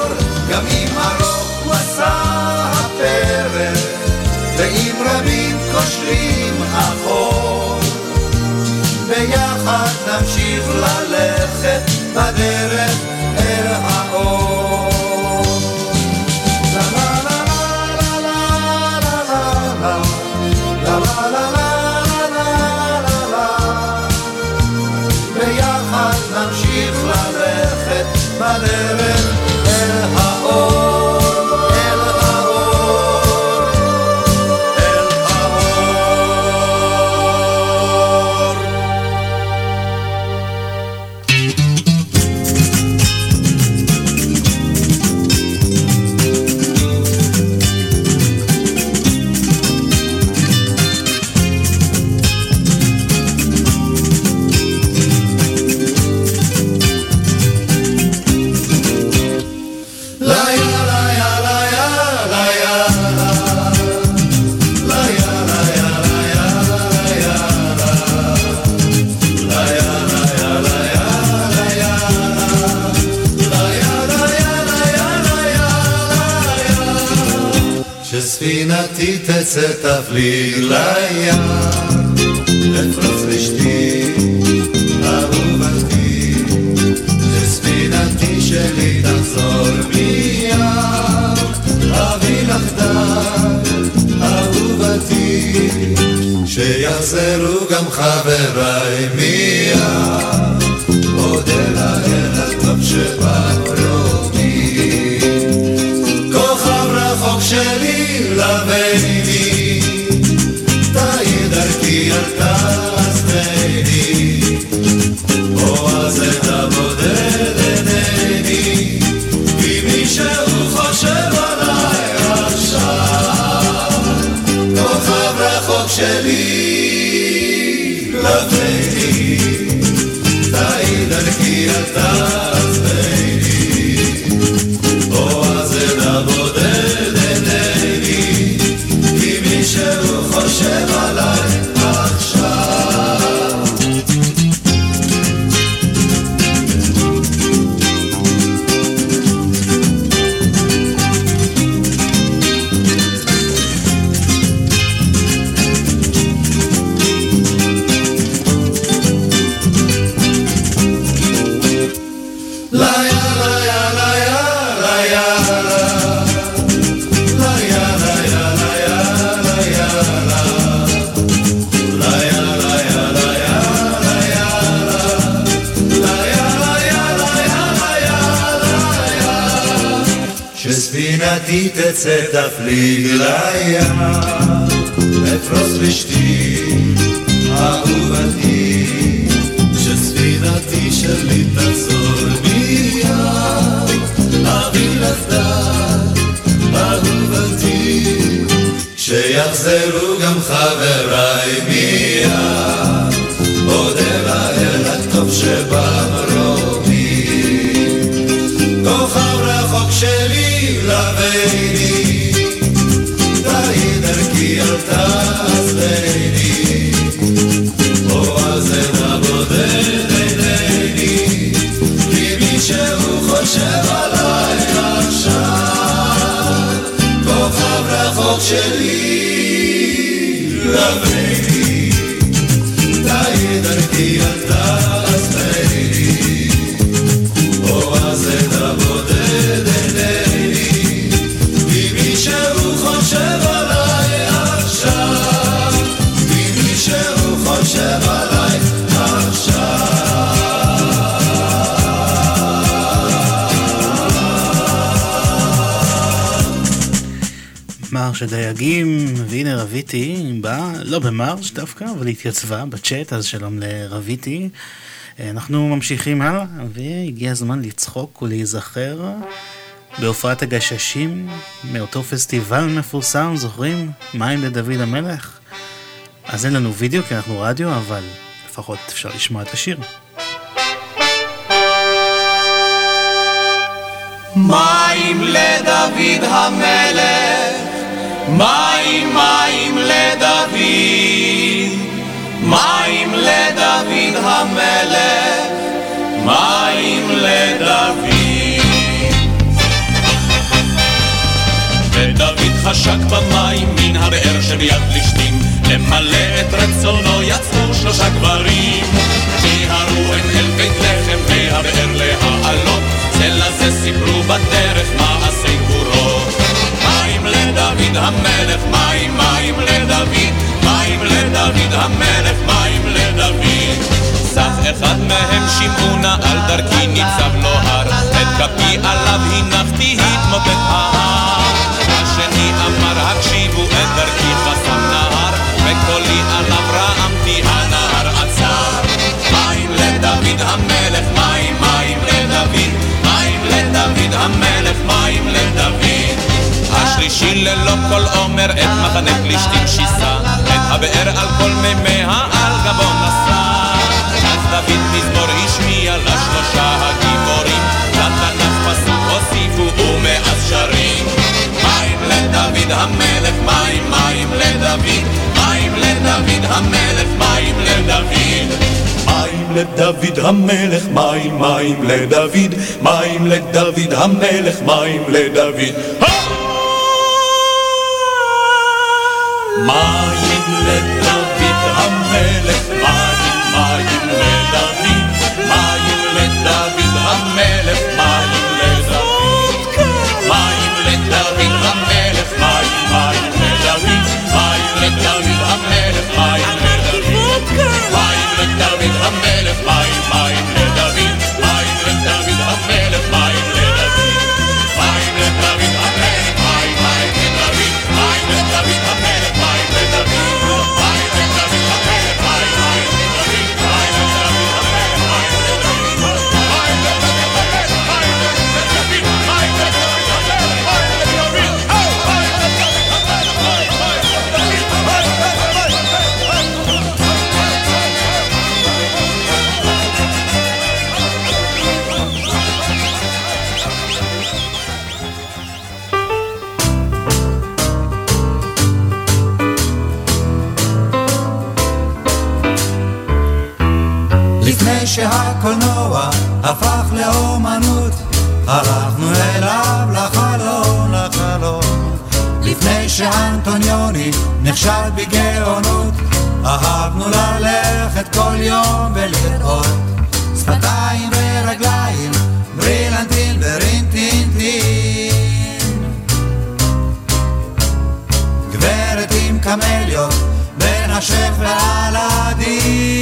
גם אם ארוך מסע הפרק ואם רבים כושלים החור ביחד נמשיך ללכת בדרך תצא תפליג לים, אפרוץ לשתי, אהובתי, שספינתי שלי תחזור מיד, אביא לך דם, אהובתי, שיחזרו גם חבריי מיד, אודה לאל הטוב שבקרובי. כוכב רחוק שלי שלי, לבני, תעיד על קריאתה תצא תפליג לים, אפרוס רשתי, אהובתי, שספינתי שלי תחזור מיד, אביא לך דת, אהובתי, שיחזרו גם חבריי מיד, אודה לאל הטוב שבמרומי, כוכב רחוק שלי לבני, די דרכי אל מרש הדייגים, והנה רביטי באה, לא במרש דווקא, אבל התייצבה בצ'אט, אז שלום לרביטי. אנחנו ממשיכים הלאה, והגיע הזמן לצחוק ולהיזכר בהופעת הגששים מאותו פסטיבל מפורסם, זוכרים? מים לדוד המלך? אז אין לנו וידאו כי אנחנו רדיו, אבל לפחות אפשר לשמוע את השיר. מים לדוד המלך, מים מים לדוד, מים לדוד המלך, מים לדוד. ודוד חשק במים מן הבאר שביד פלישתים, למלא את רצונו יצאו שלושה גברים, מיהרו הם אל בית לחם והבאר להעלות, זה לזה סיפרו בדרך. מים לדוד המלך, מים מים לדוד, מים לדוד המלך, מים לדוד. סך אחד מהם שמעונה על דרכי ניצב לו הר, את כפי עליו הנחתי התמוטט ההר. השני אמר הקשיבו את דרכי חסם נהר, וקולי עליו רעמתי הנהר עצר. מים לדוד המלך, מים מים לדוד, מים לדוד המלך, מים לדוד. השלישי ללא כל עומר את מחנה פלישתים שיסה, את הבאר על כל מימיה על גבו נשא. אז דוד מזמור השמיע לשלושה הגיבורים, לתנ"ך פסוק הוסיפו ומאז שרים. מים לדוד המלך, מים מים לדוד, מים לדוד המלך, מים לדוד. מים לדוד המלך, מים מים לדוד, מים לדוד המלך, מים לדוד. מים שהקולנוע הפך לאומנות, הלכנו אליו לחלון, לחלון. לפני שאנטוניוני נכשל בגאונות, אהבנו ללכת כל יום ולראות שפתיים ורגליים, ברילנטין ורינטינטין. גברת עם קמליות בין השף והלדין.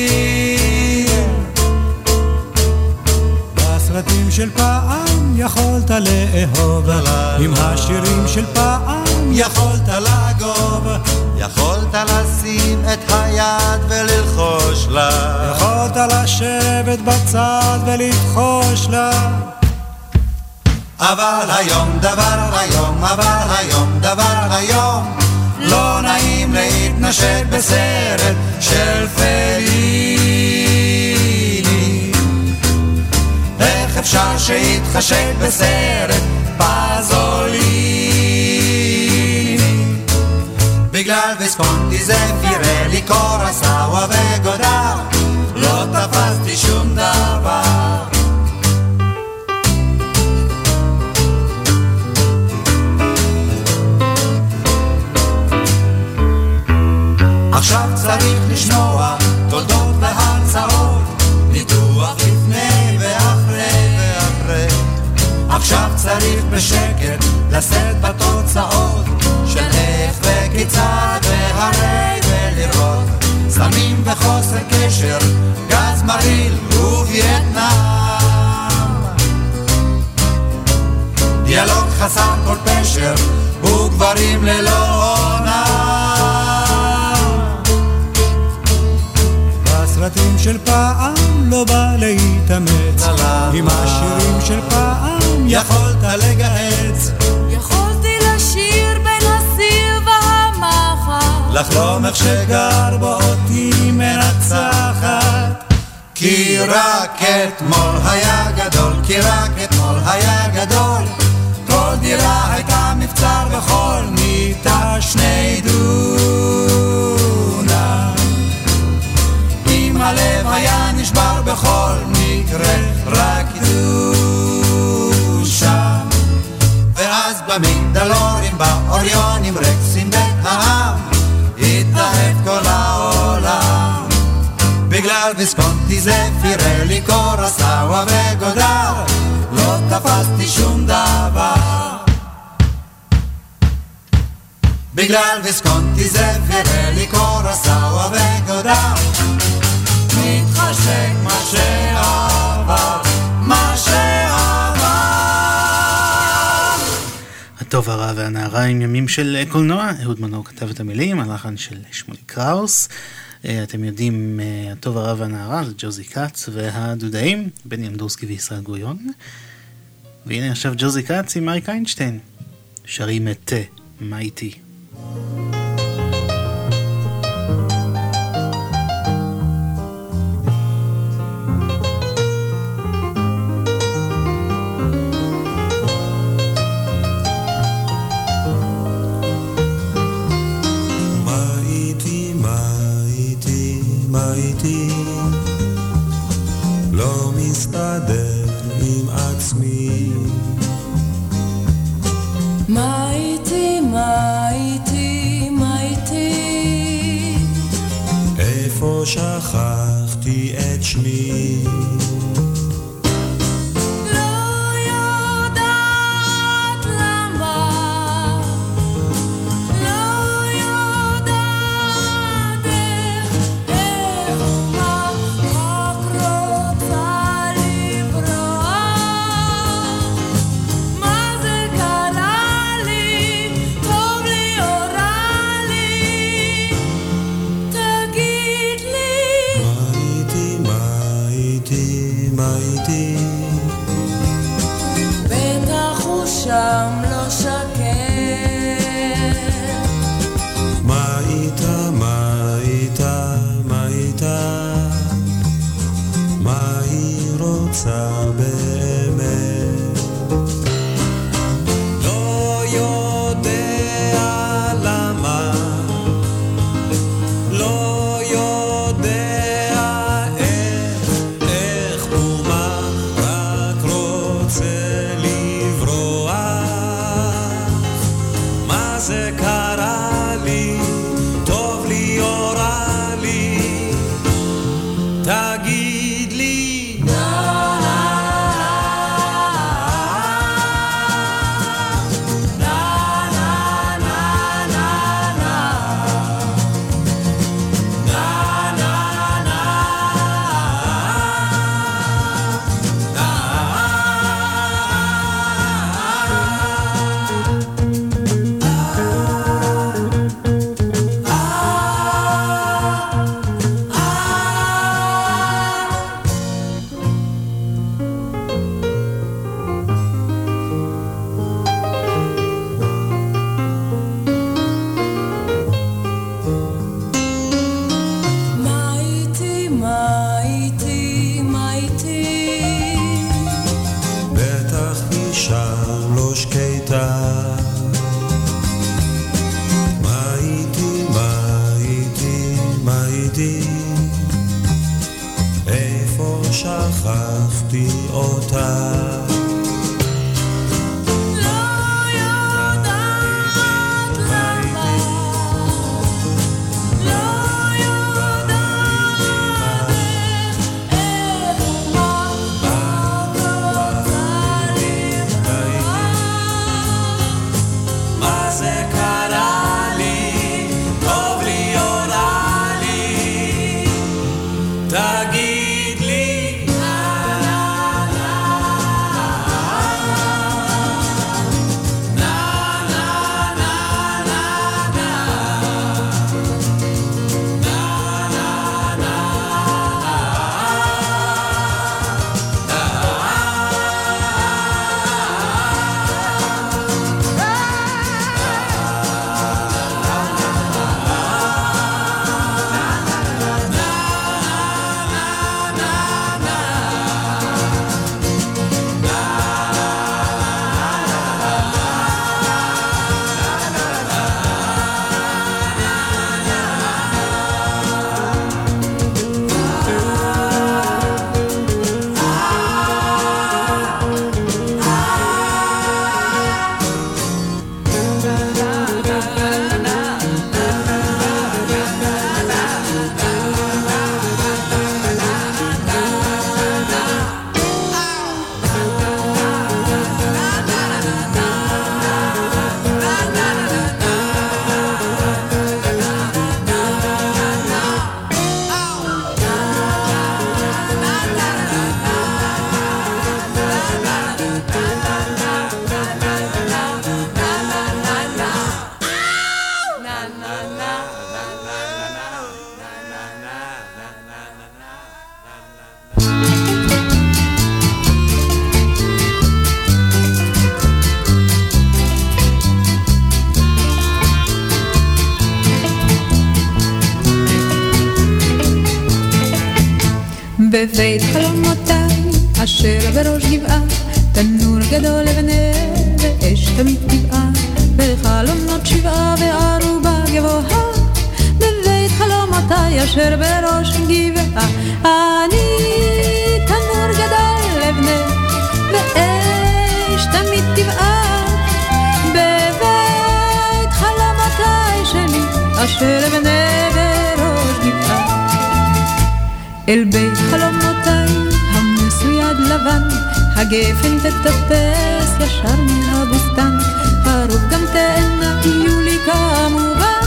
בסרטים של פעם יכולת לאהוב, עם השירים של פעם יכולת לגוב. יכולת לשים את היד וללחוש לה. יכולת לשבת בצד ולבחוש לה. אבל היום דבר היום, אבל היום דבר היום, לא נעים להתנשק בסרט של פליני. איך אפשר שיתחשק בסרט פזוליני? בגלל ויסקונטי זה פירלי קורסאווה וגודר, לא תפסתי שום דבר. עכשיו צריך לשמוע תודות עכשיו צריך בשקט לשאת בתוצאות של איך וכיצד והרי ולראות סמים וחוסר קשר, גז מרעיל ווייטנאם. דיאלוג חסר כל פשר, וגברים ללא עונה. בסרטים של פעם לא בא להתאמץ, עם השירים של פעם יכולת לגהץ. יכולתי לשיר בין הסיר והמחר, לחלום איך שגר בו אותי מנצחת. כי רק אתמול היה גדול, כי רק אתמול היה גדול. כל דירה הייתה מבצר וכל מיטה שני דונם. אם הלב היה נשבר בכל מקרה, רק קדושה. במגדלורים, באוריונים, רקסים והעם, התאהב כל העולם. בגלל ויסקונטי זה פירלי קורסאווה וגודר, לא תפסתי שום דבר. בגלל ויסקונטי זה פירלי קורסאווה וגודר, מתחשק מה שעבר, מה שעבר. הטוב הרע והנערה עם ימים של קולנוע, אהוד מנור כתב את המילים, הלחן של שמולי קראוס. אה, אתם יודעים, אה, הטוב הרע והנערה זה ג'וזי כץ והדודאים, בני אמדורסקי וישראל גוריון. והנה עכשיו ג'וזי כץ עם אריק איינשטיין, שרים את אה, מה איתי. מסתדר עם עצמי. מה איתי, מה איתי, מה איתי? איפה שכחתי את שמי? בבית הגפן תטפס ישר מן הבוסתן, הרוב גם תאנה יהיו לי כמובן,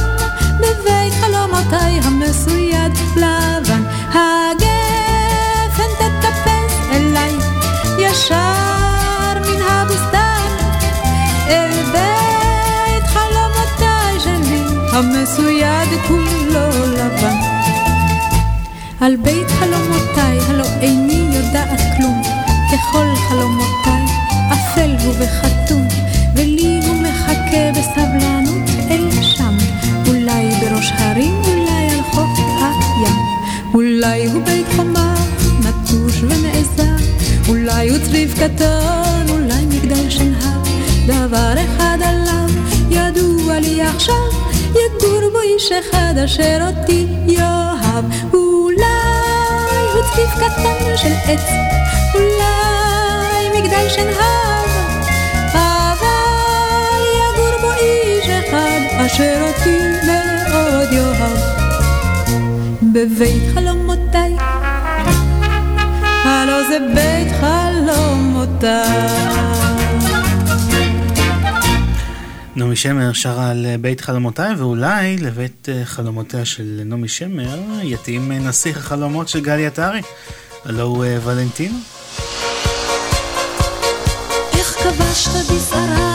בבית חלומותיי המסויד לבן, הגפן תטפס אליי ישר מן הבוסתן, אל בית חלומותיי שלי המסויד כולו לבן. על בית חלומותיי, הלא איני קטן, אולי מגדל שנהר, דבר אחד עליו ידוע לי עכשיו, יגור בו איש אחד אשר אותי יאהב, אולי הוא צריף קטן של עץ, אולי מגדל שנהב, אבל יגור בו איש אחד אשר אותי מאוד יאהב. בבית חלומותיי, זה בית חלומותיי. נעמי שמר שרה על בית חלומותיי, ואולי לבית אה, חלומותיה של נעמי שמר יתאים אה, נסיך החלומות של גלי עטרי, הלו הוא אה, ולנטינו. איך כבשת בזערה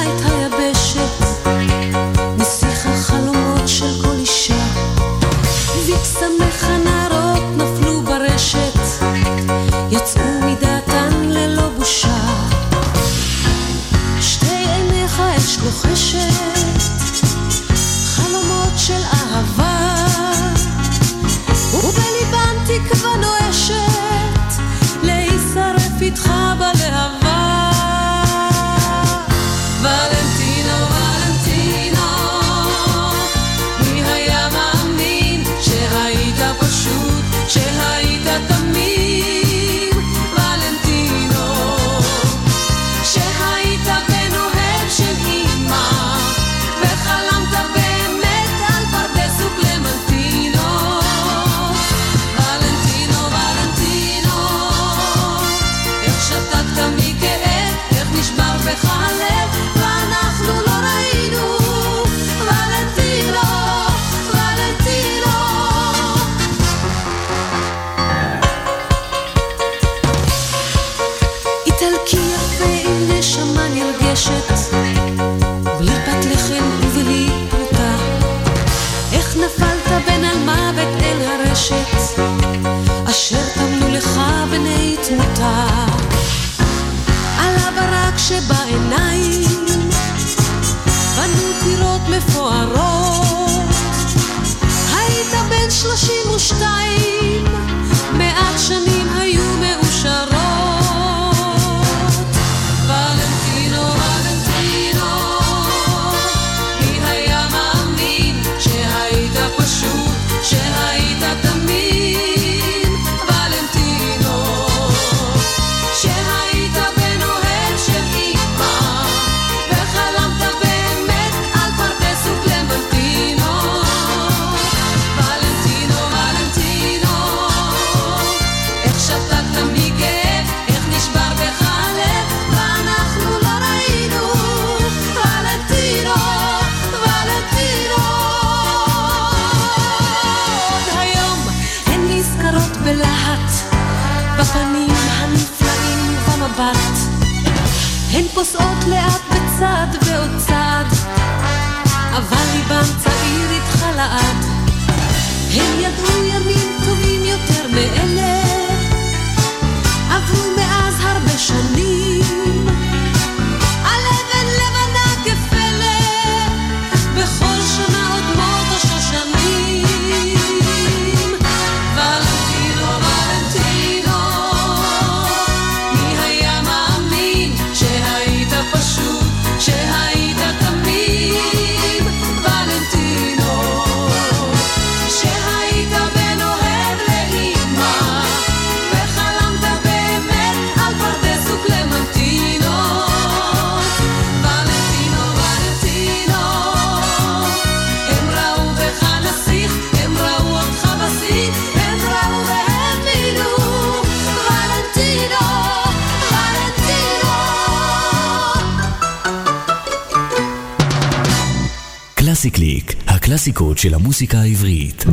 של המוסיקה העברית.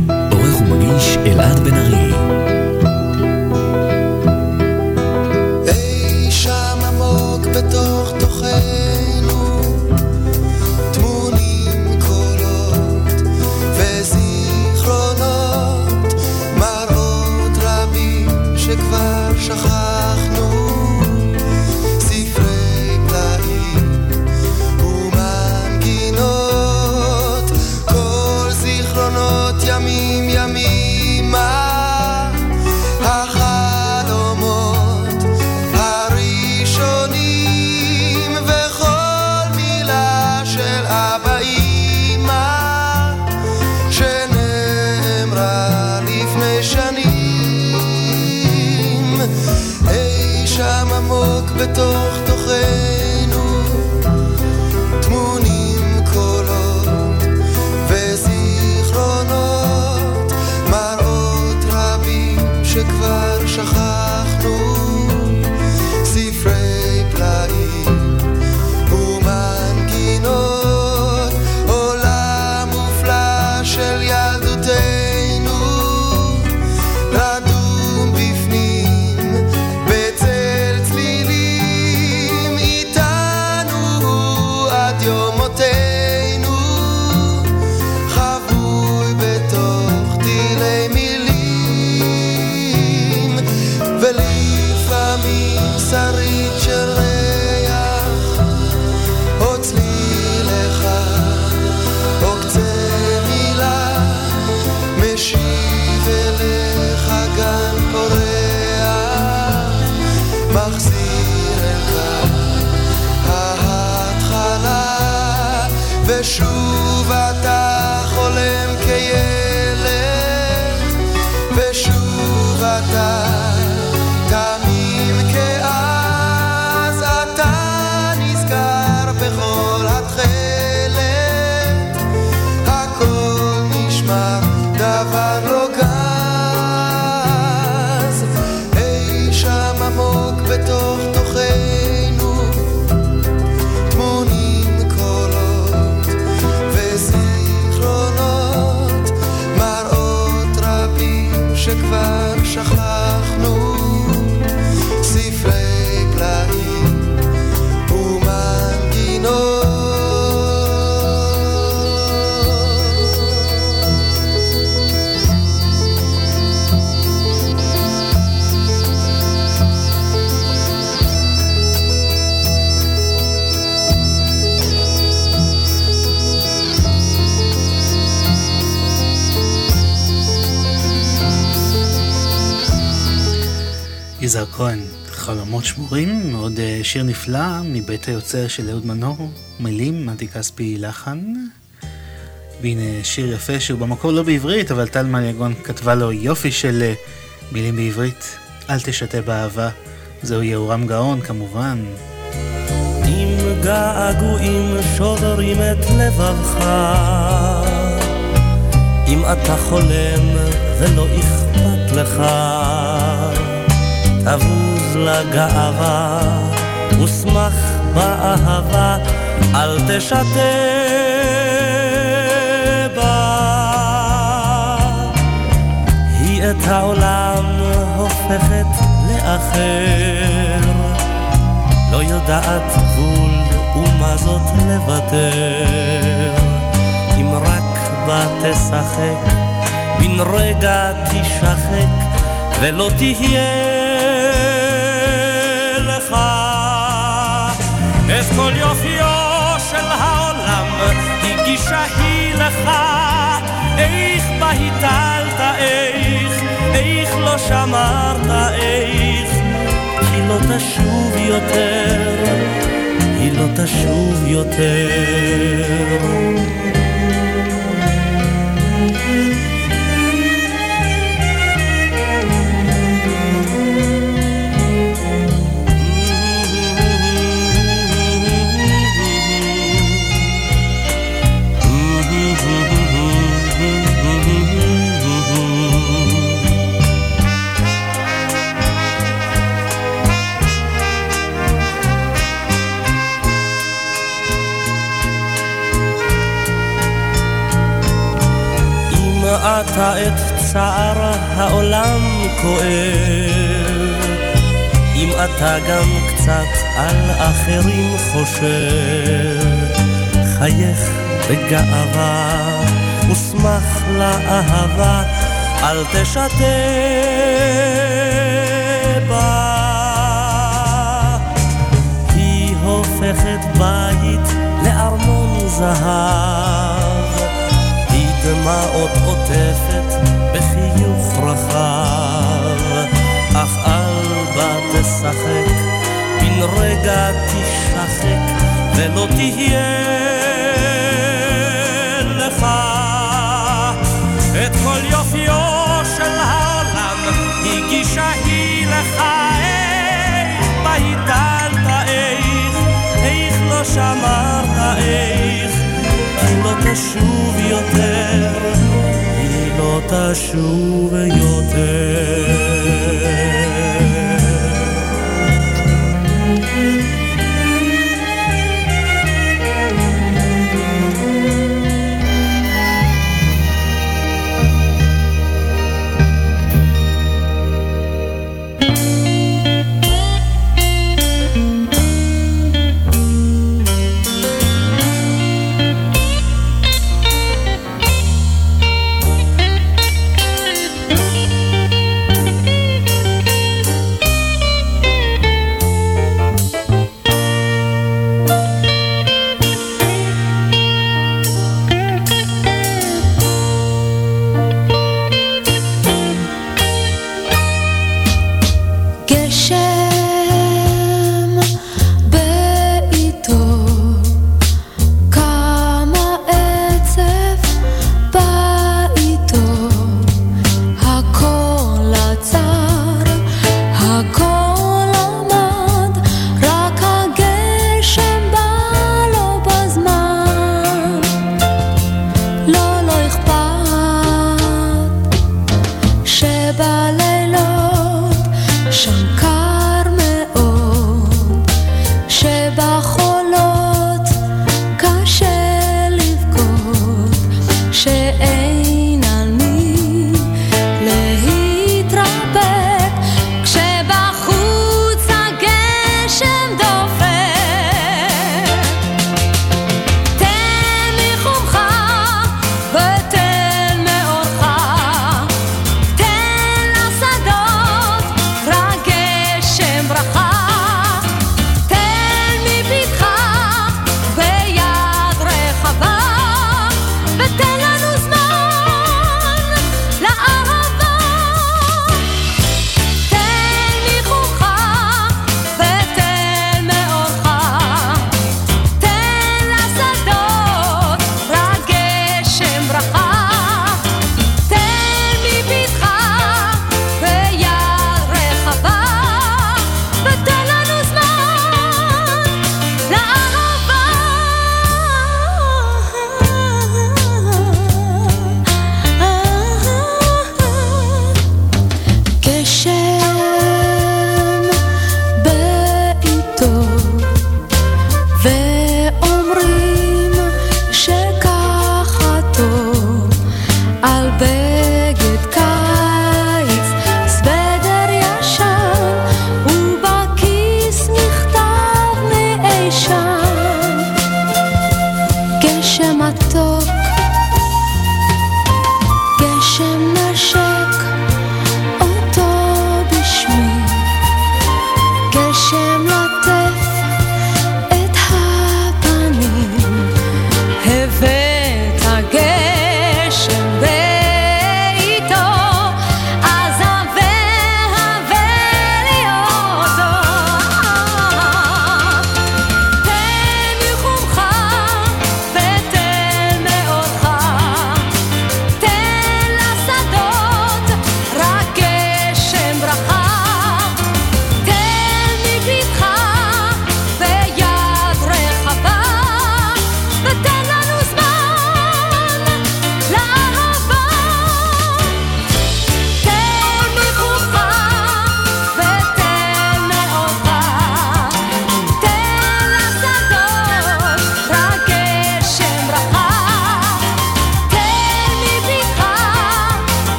כהן, חלומות שמורים, עוד אה, שיר נפלא מבית היוצר של אהוד מנור, מילים, מתי כספי לחן. והנה שיר יפה שהוא במקור לא בעברית, אבל טל מליגון כתבה לו יופי של אה, מילים בעברית. אל תשתה באהבה, זהו יהורם גאון כמובן. אם געגועים שוברים את לבבך, אם אתה חולם ולא אכפת לך, תבוז לגאווה ושמח באהבה, אל תשתה בה. היא את העולם הופכת לאחר, לא יודעת גבול ומה זאת לוותר, אם רק בה תשחק, בן רגע תשחק, ולא תהיה את כל יופיו של העולם הגישה היא לך. איך בה הטלת איך איך לא שמרת איך היא לא תשוב יותר היא לא תשוב יותר אתה את צער העולם כואב, אם אתה גם קצת על אחרים חושב, חייך בגאווה ושמח לאהבה, אל תשתה בה. היא הופכת בית לארמון זהב, דמעות עוטפת בחיוך רחב, אך אל בה תשחק, בן רגע תשחק, ולא תהיה לך. את כל יופיו של העולם, הגישה היא לך איך בה הטלת איך, איך לא שמרת איך, היא לא תשוב יותר, היא לא תשוב יותר.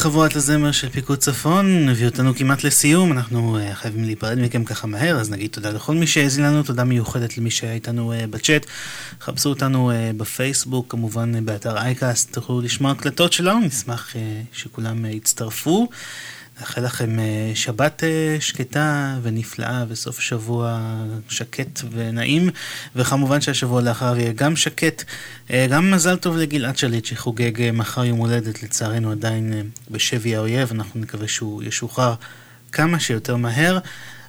חבורת הזמר של פיקוד צפון, הביא אותנו כמעט לסיום, אנחנו uh, חייבים להיפרד מכם ככה מהר, אז נגיד תודה לכל מי שהאזין לנו, תודה מיוחדת למי שהיה איתנו uh, בצ'אט. חפשו אותנו uh, בפייסבוק, כמובן באתר אייקאסט, תוכלו לשמוע הקלטות שלנו, נשמח שכולם יצטרפו. נאחל לכם uh, שבת uh, שקטה ונפלאה וסוף שבוע שקט ונעים, וכמובן שהשבוע לאחר יהיה גם שקט. Uh, גם מזל טוב לגלעד שליט שחוגג מחר יום הולדת, לצערנו עדיין בשבי האויב, אנחנו נקווה שהוא ישוחרר כמה שיותר מהר.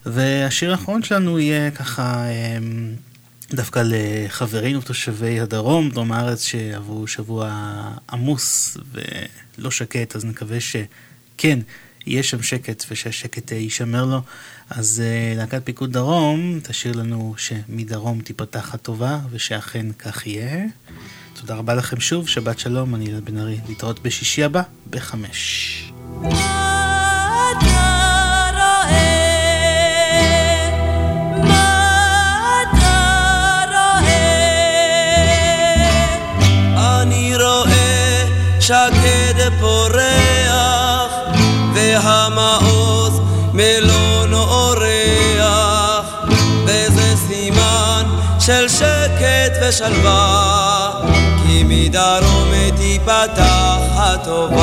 והשיר האחרון שלנו יהיה ככה... um, דווקא לחברינו תושבי הדרום, דרום הארץ, שעברו שבוע עמוס ולא שקט, אז נקווה שכן, יהיה שם שקט ושהשקט אה, יישמר לו. אז uh, להקת פיקוד דרום תשאיר לנו שמדרום תיפתח הטובה, ושאכן כך יהיה. תודה רבה לכם שוב, שבת שלום, אני אלעד בן ארי, להתראות בשישי הבא, בחמש. פורח והמעוז מלון אורח וזה סימן של שקט ושלווה כי מדרום תיפתח הטובה